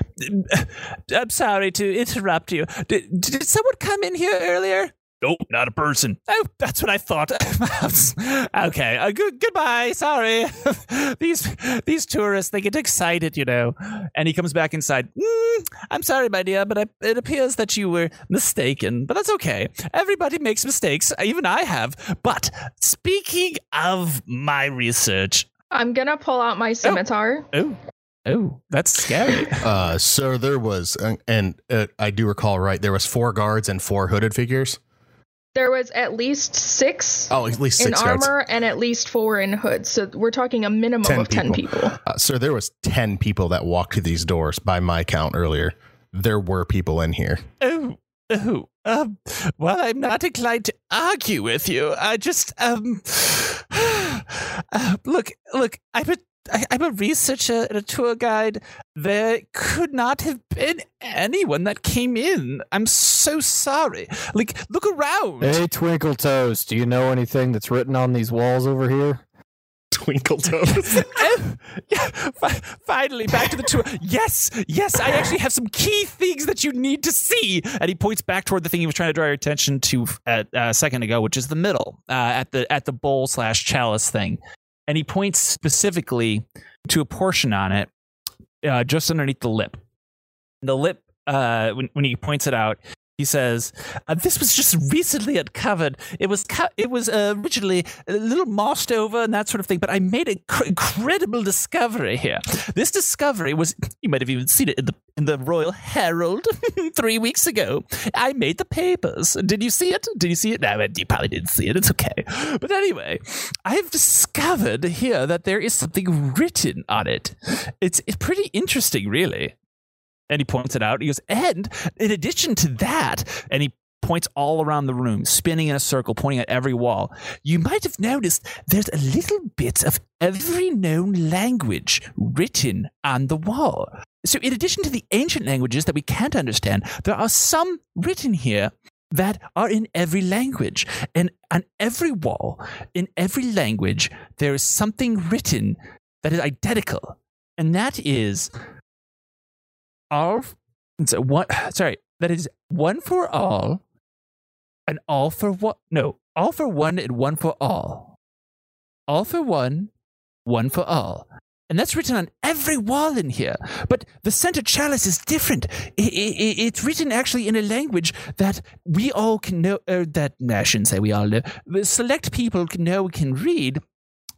I'm sorry to interrupt you. Did, did someone come in here earlier? Nope, not a person. Oh, that's what I thought. okay, uh, good, goodbye. Sorry, these these tourists they get excited, you know. And he comes back inside. "Mm, I'm sorry, my dear, but I, it appears that you were mistaken. But that's okay. Everybody makes mistakes. Even I have. But speaking of my research, I'm going to pull out my scimitar. Oh, oh, that's scary. Uh, so there was, uh, and uh, I do recall right, there was four guards and four hooded figures. There was at least 6 Oh, at least in six guards. armor and at least 4 in hoods. So we're talking a minimum 10 of 10 people. people. Uh, so there was ten people that walked through these doors by my count earlier. There were people in here. Oh, oh, um, well, I'm not inclined to argue with you. I just, um, uh, look, look, I'm a, I, I'm a researcher and a tour guide. There could not have been anyone that came in. I'm so sorry. Like, look around. Hey, Twinkle Toes, do you know anything that's written on these walls over here? Twinkle toes. Eh, yeah, fi- finally, back to the tour. Yes, yes, I actually have some key things that you need to see. And he points back toward the thing he was trying to draw your attention to uh, a second ago, which is the middle, uh, at the at the bowl slash chalice thing. And he points specifically to a portion on it, uh, just underneath the lip. The lip, uh, when when he points it out, he says, uh, "This was just recently uncovered. It was cu- it was uh, originally a little mossed over and that sort of thing. But I made an cr- incredible discovery here. This discovery was you might have even seen it in the in the Royal Herald three weeks ago. I made the papers. Did you see it? Did you see it? No, you probably didn't see it. It's okay. But anyway, I've discovered here that there is something written on it. It's it's pretty interesting, really." And he points it out. He goes, and in addition to that, and he points all around the room, spinning in a circle, pointing at every wall. You might have noticed there's a little bit of every known language written on the wall. So, in addition to the ancient languages that we can't understand, there are some written here that are in every language. And on every wall, in every language, there is something written that is identical. And that is all so one sorry that is one for all and all for what no all for one and one for all. All for one one for all. And that's written on every wall in here but the center chalice is different. I- I- I- it's written actually in a language that we all can know uh, that i shouldn't say we all know the select people can know can read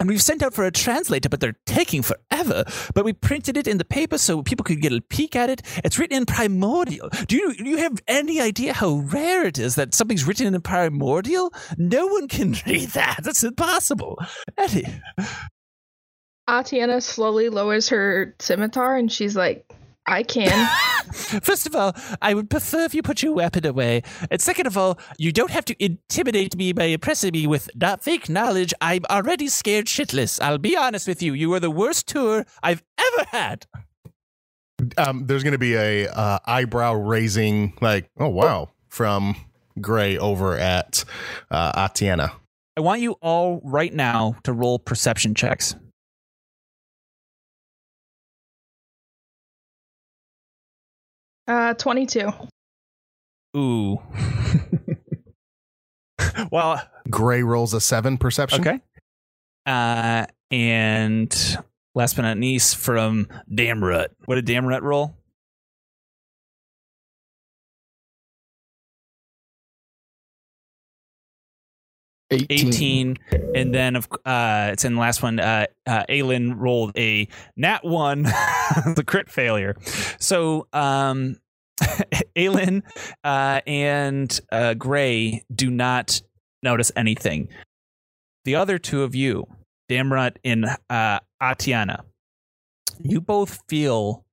and we've sent out for a translator, but they're taking forever. But we printed it in the paper so people could get a peek at it. It's written in primordial. Do you do you have any idea how rare it is that something's written in primordial? No one can read that. That's impossible. Eddie. Atiana slowly lowers her scimitar and she's like, I can. First of all, I would prefer if you put your weapon away. And second of all, you don't have to intimidate me by impressing me with not fake knowledge. I'm already scared shitless. I'll be honest with you. You are the worst tour I've ever had. um, there's going to be a uh, eyebrow raising, like, oh wow, from Gray over at uh, Atiana. I want you all right now to roll perception checks. Uh, 22. Ooh. well, Gray rolls a seven perception. okay. Uh, and last but not least, from Damrut. What did Damrut roll? Eighteen. 18 and then of uh it's in the last one uh uh Aelin rolled a nat 1 the crit failure. So um Aelin uh and uh Gray do not notice anything. The other two of you Damrut and uh Atiana you both feel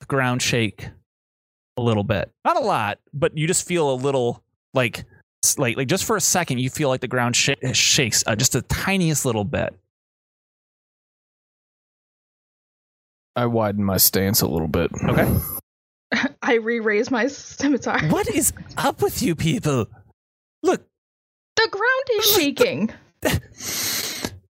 the ground shake a little bit. Not a lot but you just feel a little like like like just for a second you feel like the ground sh- shakes uh, just the tiniest little bit I widen my stance a little bit. Okay. I re raise my scimitar. what is up with you people look The ground is shaking.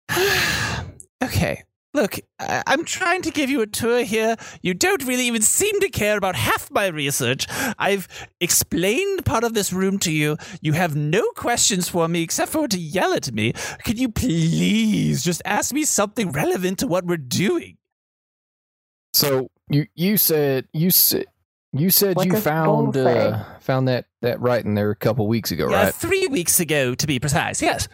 okay look I- i'm trying to give you a tour here you don't really even seem to care about half my research i've explained part of this room to you you have no questions for me except for to yell at me can you please just ask me something relevant to what we're doing So you you said you said you said What you found uh, found that that writing there a couple weeks ago, Yeah, right? three weeks ago, to be precise. Yes.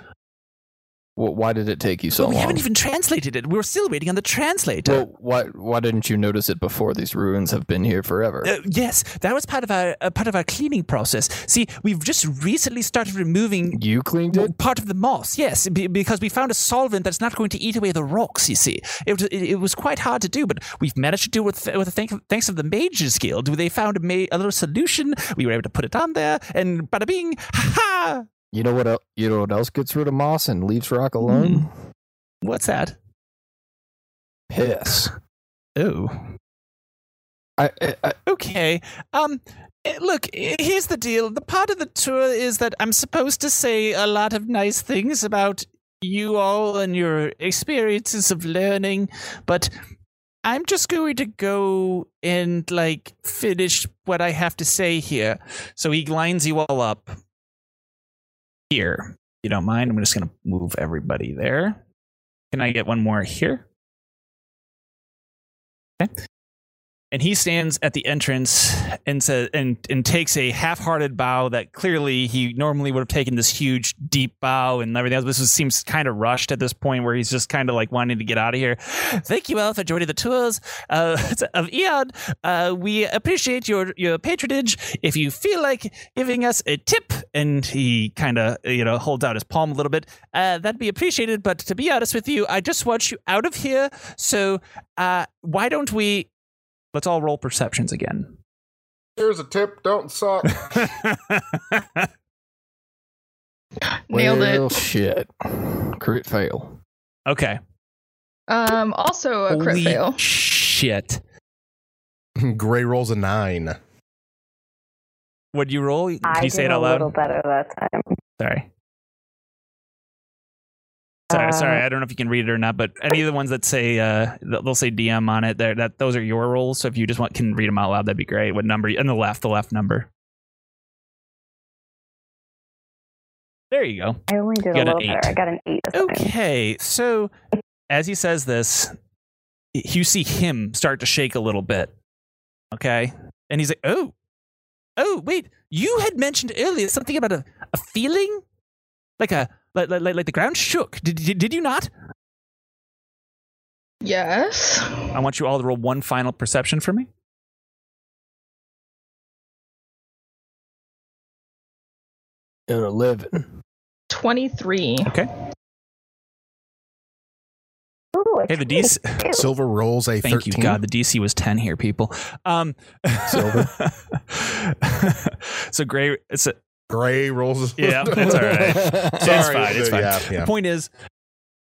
Well, why did it take you so Well, we long? haven't even translated it. We're still waiting on the translator. well, why why didn't you notice it before? These ruins have been here forever. Uh, yes, that was part of our uh, part of our cleaning process. See, we've just recently started removing you cleaned it. part of the moss. Yes, be- because we found a solvent that's not going to eat away the rocks. You see, it was it, it was quite hard to do, but we've managed to do it with with the thank, thanks of the Mages Guild. They found a, ma- a little solution. We were able to put it on there, and bada bing, ha ha! You know what? El- you know what else gets rid of moss and leaves rock alone? What's that? piss. Ooh. I, I, I Okay. Um eh, look, eh, here's the deal. The part of the tour is that I'm supposed to say a lot of nice things about you all and your experiences of learning, but I'm just going to go and like finish what I have to say here. So he lines you all up here. If you don't mind, I'm just going to move everybody there. Can I get one more here? Okay. And he stands at the entrance and says and and takes a half-hearted bow that clearly he normally would have taken this huge deep bow and everything else. This seems kind of rushed at this point where he's just kind of like wanting to get out of here. Thank you all for joining the tours uh, of Eon. Uh, we appreciate your your patronage. If you feel like giving us a tip, and he kind of you know holds out his palm a little bit, uh, that'd be appreciated. But to be honest with you, I just want you out of here. So uh, why don't we? Let's all roll perceptions again. Here's a tip: don't suck. Nailed well, it. shit. Crit fail. okay. Um, also a crit fail. Shit. Gray rolls a nine. What'd you roll? Can I you say it out loud? a little better that time. Sorry. Sorry, Uh, sorry. I don't know if you can read it or not, but any of the ones that say uh, they'll say DM on it, there that those are your rolls. So if you just want can read them out loud, that'd be great. What number? And the left, the left number. There you go. I only did a little better. I got an eight. Okay, so as he says this, you see him start to shake a little bit. Okay, and he's like, "Oh, oh, wait! You had mentioned earlier something about a, a feeling, like a like, like like the ground shook. Did, did did you not? Yes. I want you all to roll one final perception for me. An 11. 23. Okay. Ooh, Hey, the DC. Silver rolls a Thank thirteen. you, God. The DC was ten here, people. Um, Silver. so Gray. It's a, Gray rolls. Yeah, that's all right. It's fine. It's fine. Yeah, yeah. The point is,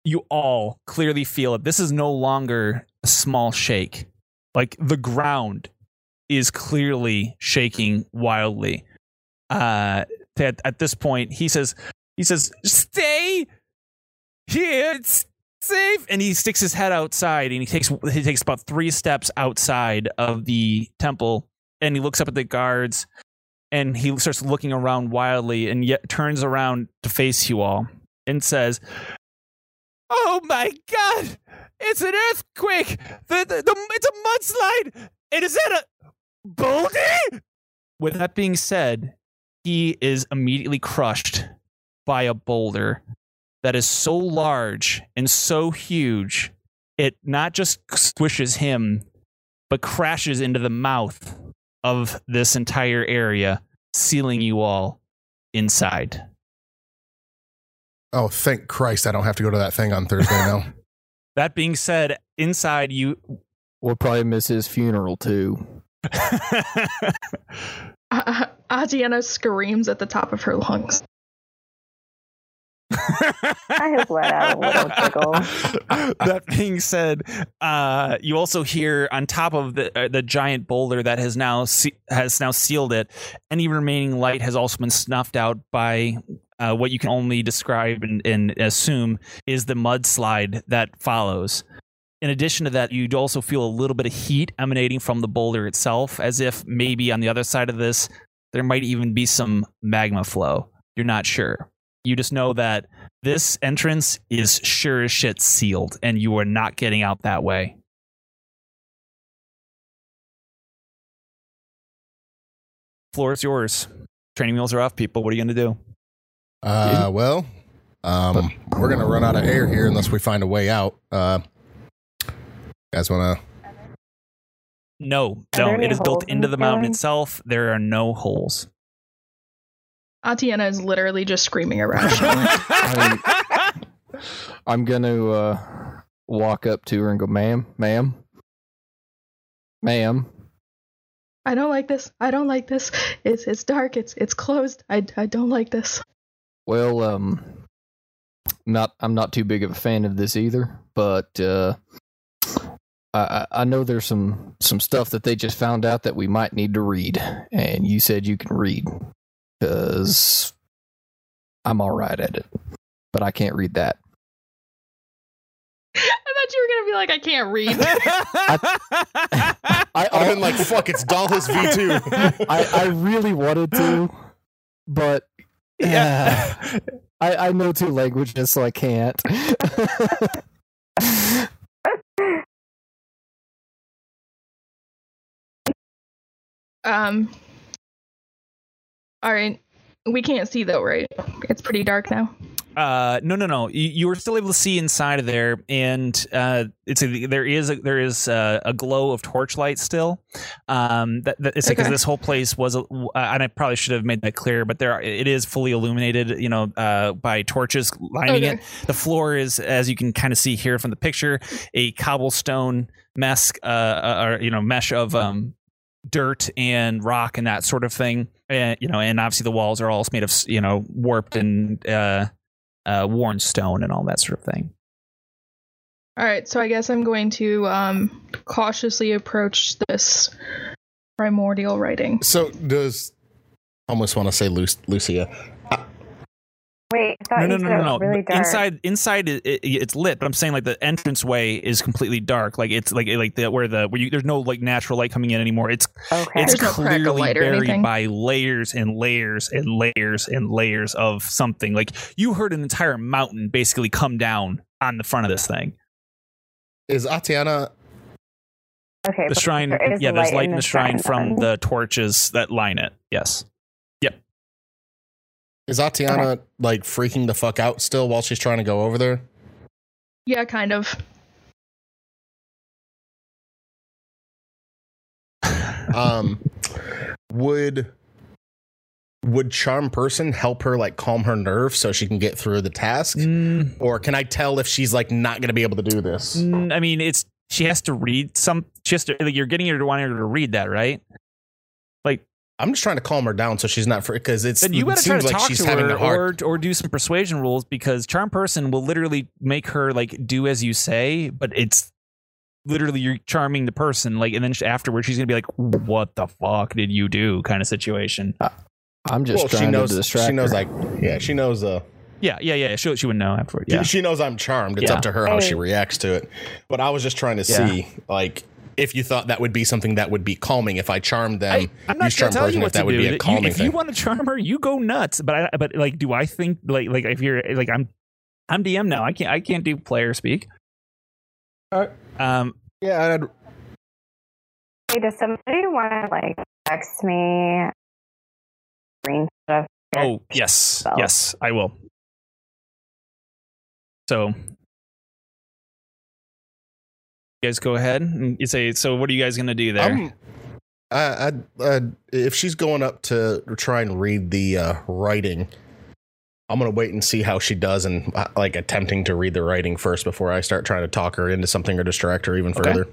you all clearly feel it. This is no longer a small shake. Like the ground is clearly shaking wildly. Uh, at, at this point, he says, "He says, stay here. It's safe." And he sticks his head outside, and he takes he takes about three steps outside of the temple, and he looks up at the guards, and he starts looking around wildly, and yet turns around to face you all and says, "Oh my God! It's an earthquake! The, the, the it's a mudslide! And is that a boulder?" With that being said, he is immediately crushed by a boulder that is so large and so huge, it not just squishes him, but crashes into the mouth of this entire area, sealing you all inside. Oh, thank Christ! I don't have to go to that thing on Thursday now. That being said, inside you. We'll probably miss his funeral too. Uh, Atiana screams at the top of her lungs. I have let out a little giggle. that being said, uh, you also hear on top of the uh, the giant boulder that has now se- has now sealed it. Any remaining light has also been snuffed out by uh, what you can only describe and, and assume is the mudslide that follows. In addition to that, you'd also feel a little bit of heat emanating from the boulder itself, as if maybe on the other side of this there might even be some magma flow. You're not sure. You just know that this entrance is sure as shit sealed, and you are not getting out that way. Floor is yours. Training wheels are off, people. What are you going to do? Uh, well, um, we're gonna run out of air here unless we find a way out. Uh, guys, wanna? No, Are there no. It is built into the the mountain itself. There are no holes. Atiana is literally just screaming around. I'm going to uh, walk up to her and go, ma'am, ma'am, ma'am. I don't like this. I don't like this. It's it's dark. It's it's closed. I, I don't like this. Well, um, not I'm not too big of a fan of this either, but uh, I, I I know there's some some stuff that they just found out that we might need to read, and you said you can read because I'm all right at it, but I can't read that. I thought you were gonna be like, I can't read. I I'd have been like, fuck, it's Dallas V2. I, I really wanted to, but yeah. I, I know two languages, so I can't. um. All right. We can't see though, right? It's pretty dark now. Uh, no, no, no. You, you were still able to see inside of there, and uh, it's a, there is a, there is a, a glow of torchlight still. Um, that, that it's because Okay. this whole place was, uh, and I probably should have made that clear, but there are, it is fully illuminated, you know, uh, by torches lining Okay. it. The floor is, as you can kind of see here from the picture, a cobblestone mess, uh, uh, or you know, mesh of um dirt and rock and that sort of thing. And you know, and obviously the walls are all made of you know warped and uh, uh, worn stone and all that sort of thing. All right, so I guess I'm going to um cautiously approach this primordial writing. so does almost want to say Lu- Lucia. Wait, I thought No, no, you no, said no, it no. was really dark. Inside, inside, it, it, it's lit. But I'm saying like the entranceway is completely dark. Like it's like like the where the where you there's no like natural light coming in anymore. It's okay. it's There's no crack of clearly light or buried by layers and layers and layers and layers of something. Like you heard an entire mountain basically come down on the front of this thing. Is Atiana okay. The shrine, there is yeah, there's light in the the shrine from the torches that line it. Yes. Is Atiana like freaking the fuck out still while she's trying to go over there? Yeah, kind of. Um, would would charm person help her like calm her nerves so she can get through the task, Mm, or can I tell if she's like not going to be able to do this? mm, I mean, it's she has to read some. She has to. Like, you're getting her to wanting her to read that, right? I'm just trying to calm her down so she's not because it's Then you it to try seems to like talk she's to having her a hard. or or do some persuasion rules because charm person will literally make her like do as you say, but it's literally you're charming the person like, and then afterwards she's gonna be like, "What the fuck did you do?" kind of situation. I'm just well, she knows. to distract She knows her. like yeah. She knows. Uh, Yeah, yeah, yeah. She she would know afterward. Yeah. she knows I'm charmed. It's Yeah. up to her how she reacts to it. But I was just trying to Yeah. see like. If you thought that would be something that would be calming, if I charmed them, I, I'm not use gonna charm tell person, you if what that to would do. be a You- calming if you thing. want to charm her, you go nuts. But I, but like, do I think like like if you're like I'm I'm DM now. I can't I can't do player speak. Alright. Um. yeah, I'd, Hey, does somebody want to like text me screen stuff? Oh yes, So- yes, I will. So, you guys go ahead and you say. So, what are you guys gonna do there? I'm, I, I, uh, if she's going up to try and read the uh, writing, I'm gonna wait and see how she does, and uh, like attempting to read the writing first before I start trying to talk her into something or distract her even Okay. further.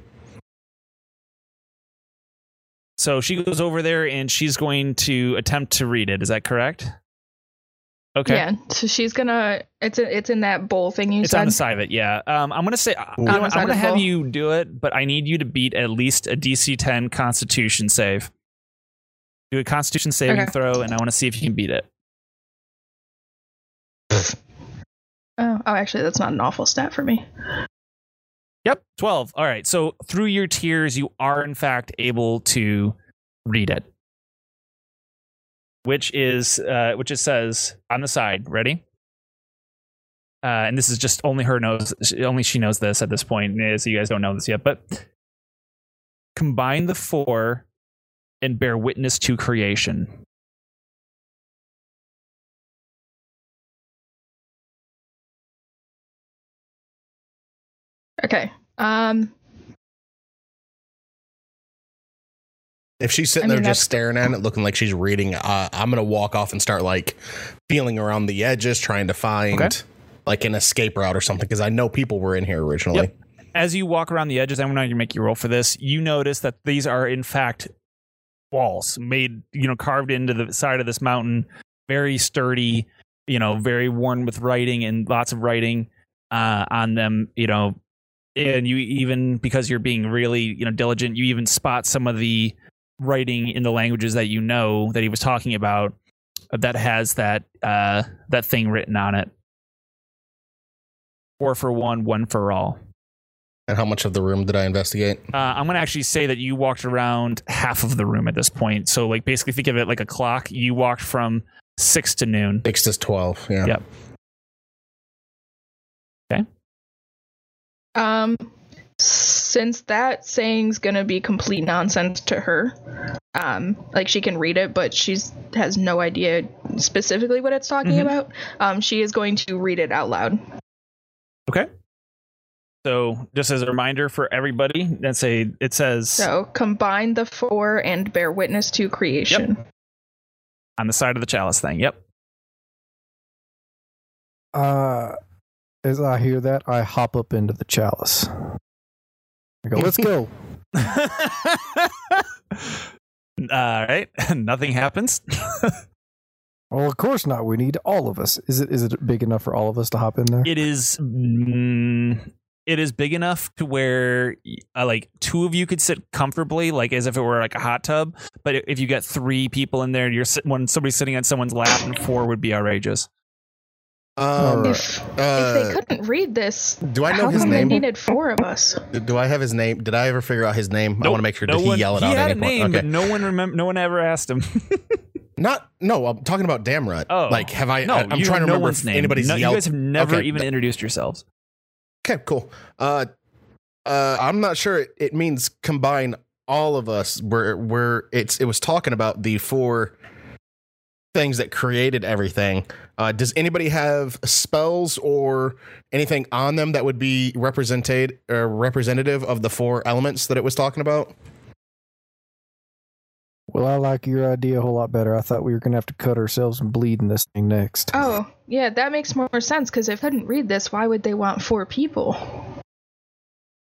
so she goes over there and she's going to attempt to read it. Is that correct? Okay. Yeah, so she's gonna. It's a, it's in that bowl thing you It's said. on the side of it, yeah. Um, I'm gonna say you know On the what, side I'm gonna have well. you do it, but I need you to beat at least a DC 10 Constitution save. Do a Constitution saving Okay. throw, and I want to see if you can beat it. Oh, oh, actually, that's not an awful stat for me. Yep, 12. All right. So through your tears, you are in fact able to read it. Which is uh which it says on the side. Ready? Uh, and this is just only her knows only she knows this at this point, eh, so you guys don't know this yet, but combine the four and bear witness to creation. Okay. Um. If she's sitting I mean, there just staring at it, looking like she's reading, uh, I'm gonna walk off and start like feeling around the edges, trying to find Okay. like an escape route or something, because I know people were in here originally. Yep. as you walk around the edges, I'm not going to make you roll for this. You notice that these are in fact walls made, you know, carved into the side of this mountain, very sturdy, you know, very worn with writing and lots of writing uh, on them. You know, and you even because you're being really you know diligent, you even spot some of the writing in the languages that you know that he was talking about that has that uh, that thing written on it. Four for one, one for all. And how much of the room did I investigate? Uh, I'm going to actually say that you walked around half of the room at this point. So, like, basically, think of it like a clock. You walked from six to noon. Six to twelve. Yeah. Yep. Okay. Um, since that saying's gonna be complete nonsense to her, um, like she can read it, but she's has no idea specifically what it's talking Mhm. about. Um, she is going to read it out loud. Okay. So, just as a reminder for everybody, let's say it says So combine the four and bear witness to creation. on the side of the chalice thing. Yep. Uh, as I hear that, I hop up into the chalice. I go, let's go. All right. Nothing happens. Well, of course not. We need all of us. Is it is it big enough for all of us to hop in there? it is mm, it is big enough to where uh, like two of you could sit comfortably like as if it were like a hot tub but if you get three people in there you're sitting when somebody's sitting on someone's lap and four would be outrageous Um, Alright. If if uh, they couldn't read this, do I know how his come name? they needed four of us? Do I have his name? Did I ever figure out his name? I want to make sure. no did he one, yell it he out had at a any name point? but no one remember no one ever asked him Not. No, I'm talking about Damrut. Oh. like have I? no I am trying to no remember one's if name anybody's no, you guys have never Okay, even introduced yourselves Okay, cool. Uh, uh, I'm not sure it, it means combine all of us. Where where it's it was talking about the four things that created everything. Uh, does anybody have spells or anything on them that would be represented or representative of the four elements that it was talking about? Well, I like your idea a whole lot better. I thought we were gonna have to cut ourselves and bleed in this thing next. Oh, yeah, that makes more sense because if I couldn't read this, why would they want four people?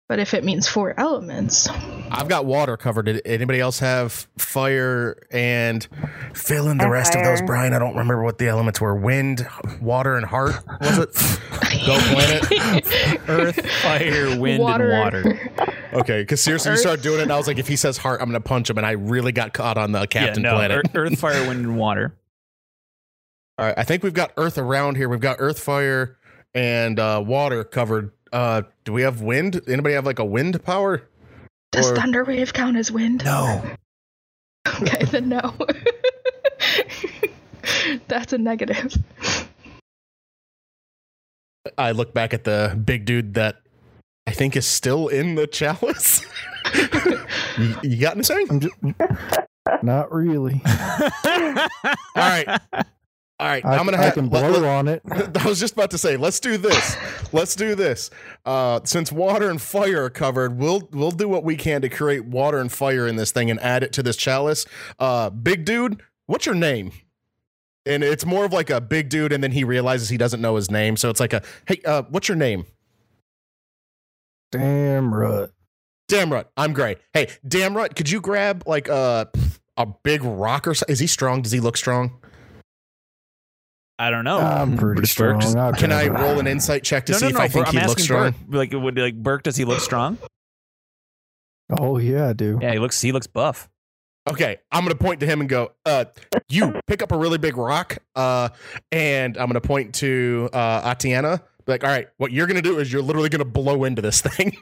But if it means four elements, I've got water covered. Did anybody else have fire and fill in the rest of those, Brian? I don't remember what the elements were. Wind, water, and heart. Was it? Go planet. earth fire wind and water Okay, because seriously, you Earth. started doing it, and I was like, if he says heart, I'm gonna punch him, and I really got caught on the Captain yeah, no, Planet. earth, earth fire wind and water All right, I think we've got Earth around here. We've got Earth, fire, and uh, water covered. Uh, do we have wind? Anybody have like a wind power? Does Or- thunder wave count as wind? no Okay, then no. That's a negative. I look back at the big dude that I think is still in the chalice. you, you got anything? I'm just, not really. All right. All right, I, I'm gonna I have. can blow let- on it. I was just about to say, let's do this. Let's do this. Uh, since water and fire are covered, we'll we'll do what we can to create water and fire in this thing and add it to this chalice. Uh, big dude, what's your name? And it's more of like a big dude, and then he realizes he doesn't know his name, so it's like a, hey, uh, what's your name? Damn rut. Damrut, I'm great. Hey, Damrut, could you grab like a a big rock or something? Is he strong? Does he look strong? I don't know I'm pretty Burke strong. just- I'll Can I roll an insight check to no, see no, if no. I think Burke- he I'm looks asking strong? Burke. Like, would like Burke? Does he look strong? Oh yeah, I do. Yeah, he looks. He looks buff. Okay, I'm gonna point to him and go, uh, you pick up a really big rock, uh, and I'm gonna point to uh Atiana. Like, all right, what you're gonna do is you're literally gonna blow into this thing,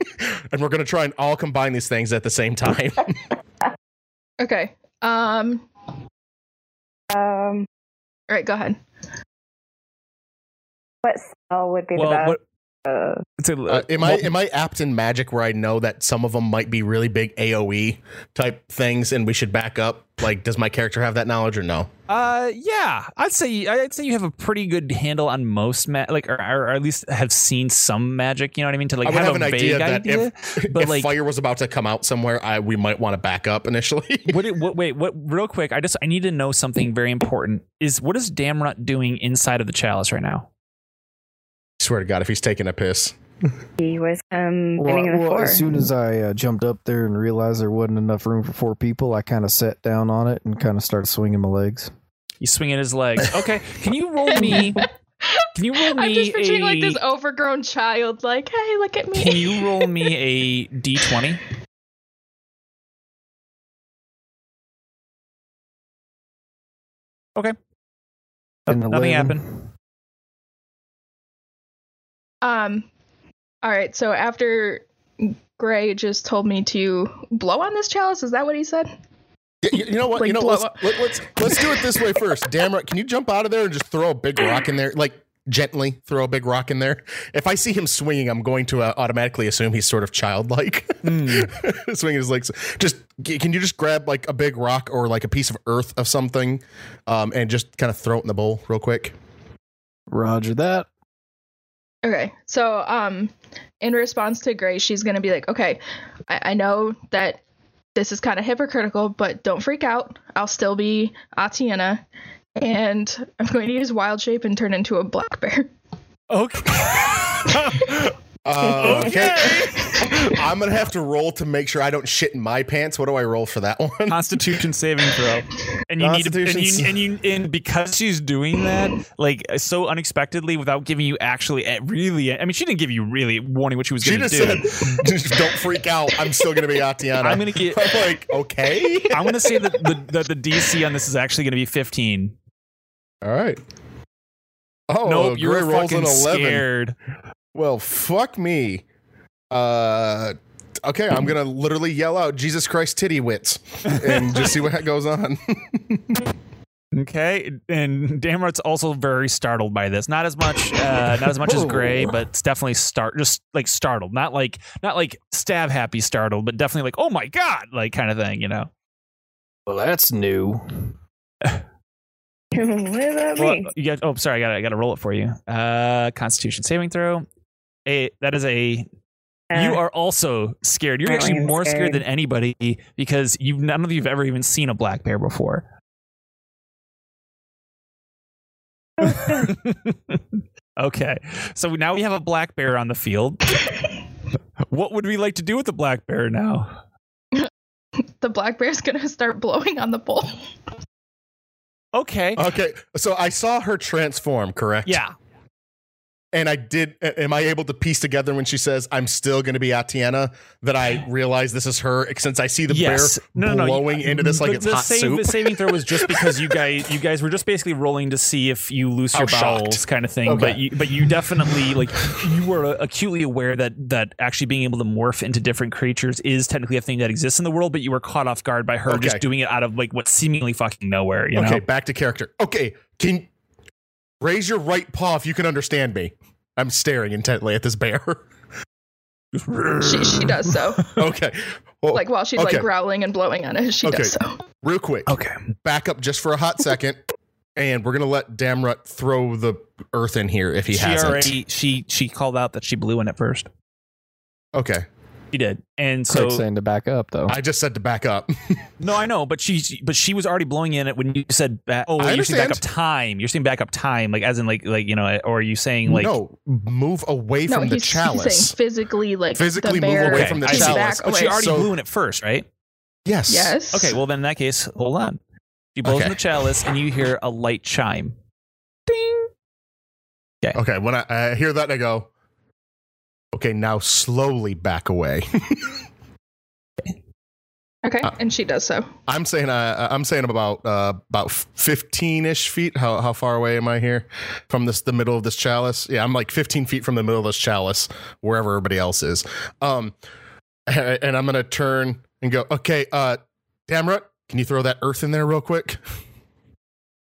and we're gonna try and all combine these things at the same time. Okay. Um. Um, All right, go ahead. what spell would be Well, the best? what? Uh, It's a, Uh, am I am I apt in magic where I know that some of them might be really big AOE type things, and we should back up? Like, does my character have that knowledge or no? Uh, yeah, I'd say I'd say you have a pretty good handle on most ma- like, or, or at least have seen some magic. You know what I mean? To like I would have, have a an vague idea that idea. if but if like- fire was about to come out somewhere, I we might want to back up initially. what, it- what? Wait, what? Real quick, I just I need to know something very important. Is what is Damrut doing inside of the chalice right now? Swear to God, if he's taking a piss. he was um Well, in the well, floor. as soon as I uh, jumped up there and realized there wasn't enough room for four people, I kind of sat down on it and kind of started swinging my legs. He's swinging his legs. Okay, can you roll me? Can you roll me I'm just picturing a, like this overgrown child, like, hey, look at me. Can you roll me a d20? Okay. An Nothing 11. happened. Um, all right. So after Gray just told me to blow on this chalice, is that what he said? Y- y- You know what? Like you know, let's, let, let's let's do it this way first. Damrut! Can you jump out of there and just throw a big rock in there, like gently throw a big rock in there? If I see him swinging, I'm going to uh, automatically assume he's sort of childlike. swinging his legs. Just can you just grab like a big rock or like a piece of earth of something, um, and just kind of throw it in the bowl real quick? Roger that. Okay. So um, in response to Grace, she's gonna be like, okay, I, I know that this is kind of hypocritical, but don't freak out. I'll still be Atiana, and I'm going to use wild shape and turn into a black bear. Okay. Uh, okay. I'm gonna have to roll to make sure I don't shit in my pants. What do I roll for that one? Constitution saving throw. And you need to, and you, and you and because she's doing that like so unexpectedly without giving you actually eh, really I mean she didn't give you really warning what she was She just do. said, just "Don't freak out. I'm still gonna be Atiana." I'm gonna get- I'm like, okay. I'm to say that the, that the DC on this is actually going to be 15. All right. Oh, nope, you're fucking an 11. scared. Well, fuck me. Uh, okay, I'm gonna literally yell out "Jesus Christ, titty wits" and just see what goes on. Okay, and Damrut's also very startled by this. Not as much, uh, not as much as Gray, but it's definitely start just like startled. Not like not like stab happy startled, but definitely like oh my god, like kind of thing. You know. Well, that's new. what does that Well, you got. Oh, sorry, I got. I got to roll it for you. Uh, Constitution saving throw. A that is a. You are also scared. You're I actually more scared scared. than anybody because you none of you've ever even seen a black bear before. okay, so now we have a black bear on the field. what would we like to do with the black bear now? The black bear's gonna start blowing on the bowl. Okay, okay, so I saw her transform, correct? yeah, And I did. Am I able to piece together when she says, "I'm still going to be Atiana"? That I realize this is her, since I see the yes. bear No, no, no. blowing You- into this like the, it's the hot save- soup. The saving throw was just because you guys, you guys were just basically rolling to see if you lose your was shocked. bowels, kind of thing. Okay. But you, but you definitely like you were acutely aware that that actually being able to morph into different creatures is technically a thing that exists in the world. But you were caught off guard by her Okay. just doing it out of like what seemingly fucking nowhere. You okay, know. back to character. Okay, can raise your right paw if you can understand me. I'm staring intently at this bear. She she does so. okay, well, Like while she's Okay. like growling and blowing on it, she Okay. does so. real quick, Okay. back up just for a hot second, and we're gonna let Damrut throw the earth in here if he she hasn't. already she she called out that she blew in it first. Okay, She did, and so Quick saying to back up though. I just said to back up. No, I know, but she but she was already blowing in it when you said back. Oh, I you're saying back up time. You're saying back up time, like as in like like you know, or are you saying like no, move away No, from the he's, he's chalice. saying physically like Physically the move away Okay, from the I chalice. back But she already So- blew in it first, right? yes. Yes. Okay, well then in that case, hold on. She blows Okay. in the chalice, and you hear a light chime. Ding. Okay, when I, I hear that, I go, okay, now slowly back away. Okay, Uh, and she does so. I'm saying uh, I'm saying about uh, about 15 ish feet. How how far away am I here from this the middle of this chalice? Yeah, I'm like 15 feet from the middle of this chalice, wherever everybody else is. Um, and I'm gonna turn and go. Okay, uh, Damrut, can you throw that earth in there real quick?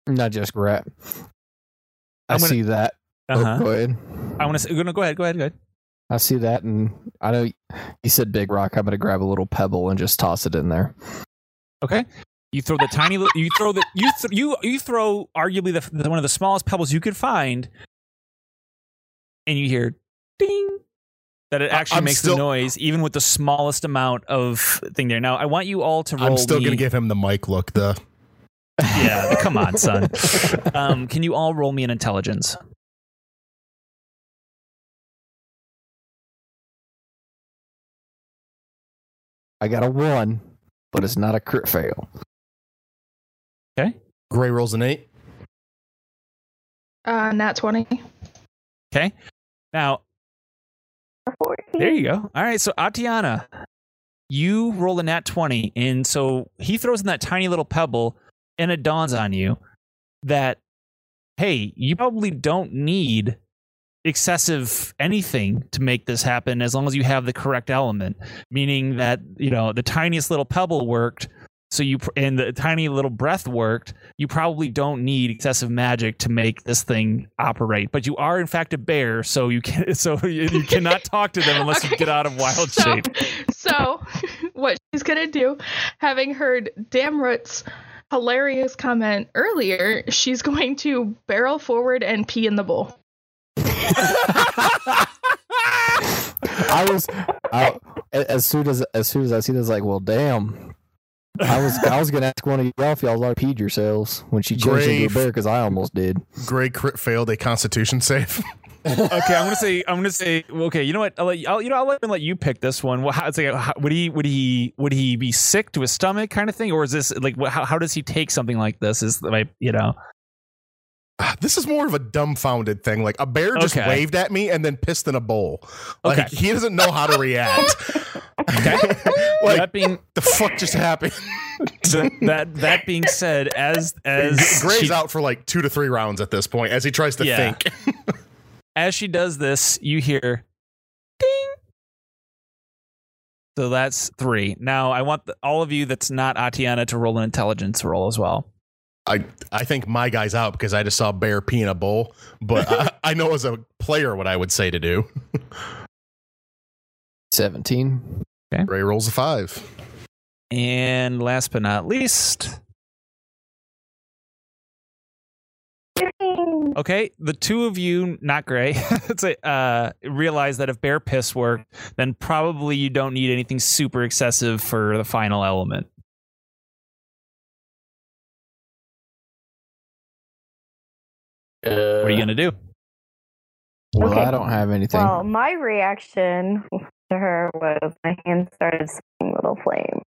Not just grab. I gonna- see that. Uh Oh, huh. go ahead. I want to say, no, go ahead, go ahead, go ahead. I see that, and I know you said big rock. I'm gonna grab a little pebble and just toss it in there. Okay. You throw the tiny, li- you throw the you th- you you throw arguably the, the one of the smallest pebbles you could find, and you hear ding. That it actually I'm makes still- the noise, even with the smallest amount of thing there. Now, I want you all to roll. I'm still me- gonna give him the mic look. The Yeah, come on, son. Um, can you all roll me an intelligence? I got a one, but it's not a crit fail. Okay. Gray rolls an eight. Uh, nat 20. Okay. Now, there you go. All right. So, Atiana, you roll a nat 20. And so he throws in that tiny little pebble, and it dawns on you that, hey, you probably don't need excessive anything to make this happen as long as you have the correct element meaning that you know the tiniest little pebble worked so you and the tiny little breath worked you probably don't need excessive magic to make this thing operate. But you are in fact a bear so you can so you, you cannot talk to them unless you get out of wild So, shape. so what she's gonna do, having heard Damrut's hilarious comment earlier, she's going to barrel forward and pee in the bowl. I was I, as soon as as soon as I see this, like, well, damn. I was I was gonna ask one of y'all if y'all already peed yourselves when she changed into a bear because I almost did. Gray crit failed a Constitution save. okay i'm gonna say i'm gonna say well, okay you know what i'll let you, I'll, you know i'll let, let you pick this one well, how, it's like, how, would he would he would he be sick to his stomach kind of thing or is this like what, how, how does he take something like this is like you know this is more of a dumbfounded thing. Like a bear just Okay. waved at me and then pissed in a bowl. Like Okay. he doesn't know how to react. okay like that being the fuck just happened? that that being said, as as Gray's she, out for like two to three rounds at this point as he tries to Yeah. think. as she does this, you hear ding. So that's three. Now I want the, all of you that's not Atiana to roll an intelligence roll as well. I I think my guy's out because I just saw bear pee in a bowl. But I, I know as a player what I would say to do. Seventeen. Okay. Gray rolls a five. And last but not least, okay, the two of you, not Gray, uh, realize that if bear piss worked, then probably you don't need anything super excessive for the final element. What are you gonna do? Well, Okay. I don't have anything. Well, my reaction to her was my hand started sparking little flame.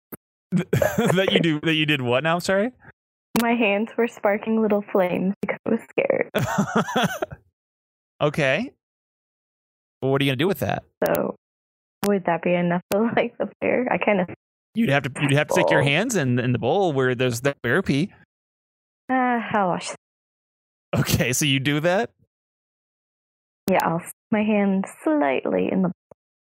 that you do that you did what now? I'm sorry. My hands were sparking little flames because I was scared. okay. Well, what are you gonna do with that? So, would that be enough to like the bear? I kind of, You'd have to you'd have to stick your hands in in the bowl where there's that bear pee. uh, I'll wash. Okay, so you do that. Yeah, I'll stick my hand slightly in the,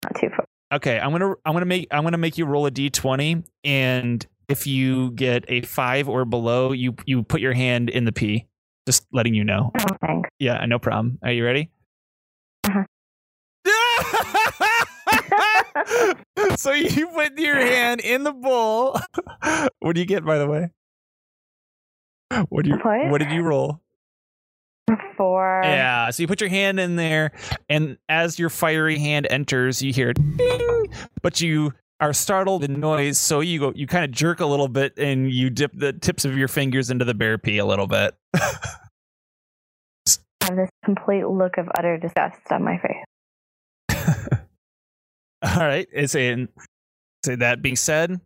not too far. Okay, I'm gonna I'm gonna make I'm gonna make you roll a d20, and if you get a five or below, you you put your hand in the pee. Just letting you know. Oh, thanks. Yeah, no problem. Are you ready? Uh-huh. so you put your hand in the bowl. what do you get, by the way? What do you What? what did you roll? Four. Yeah, so you put your hand in there, and as your fiery hand enters, you hear ding, but you are startled in noise, so you go, you kind of jerk a little bit, and you dip the tips of your fingers into the bear pee a little bit. I have this complete look of utter disgust on my face. All right, it's in. So that being said,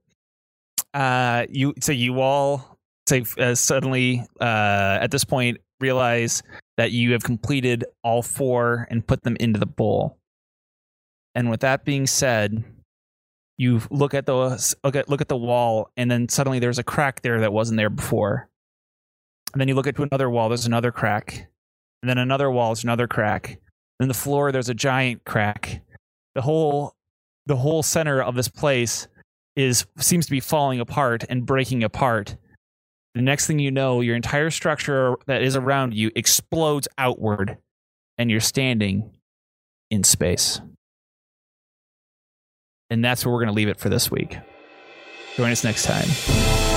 uh, you so you all say uh, suddenly uh, at this point realize that you have completed all four and put them into the bowl. And with that being said, you look at the look at look at the wall, and then suddenly there's a crack there that wasn't there before. And then you look at another wall, there's another crack. And then another wall, there's another crack. Then the floor, there's a giant crack. The whole the whole center of this place is seems to be falling apart and breaking apart. The next thing you know, your entire structure that is around you explodes outward, and you're standing in space. And that's where we're going to leave it for this week. Join us next time.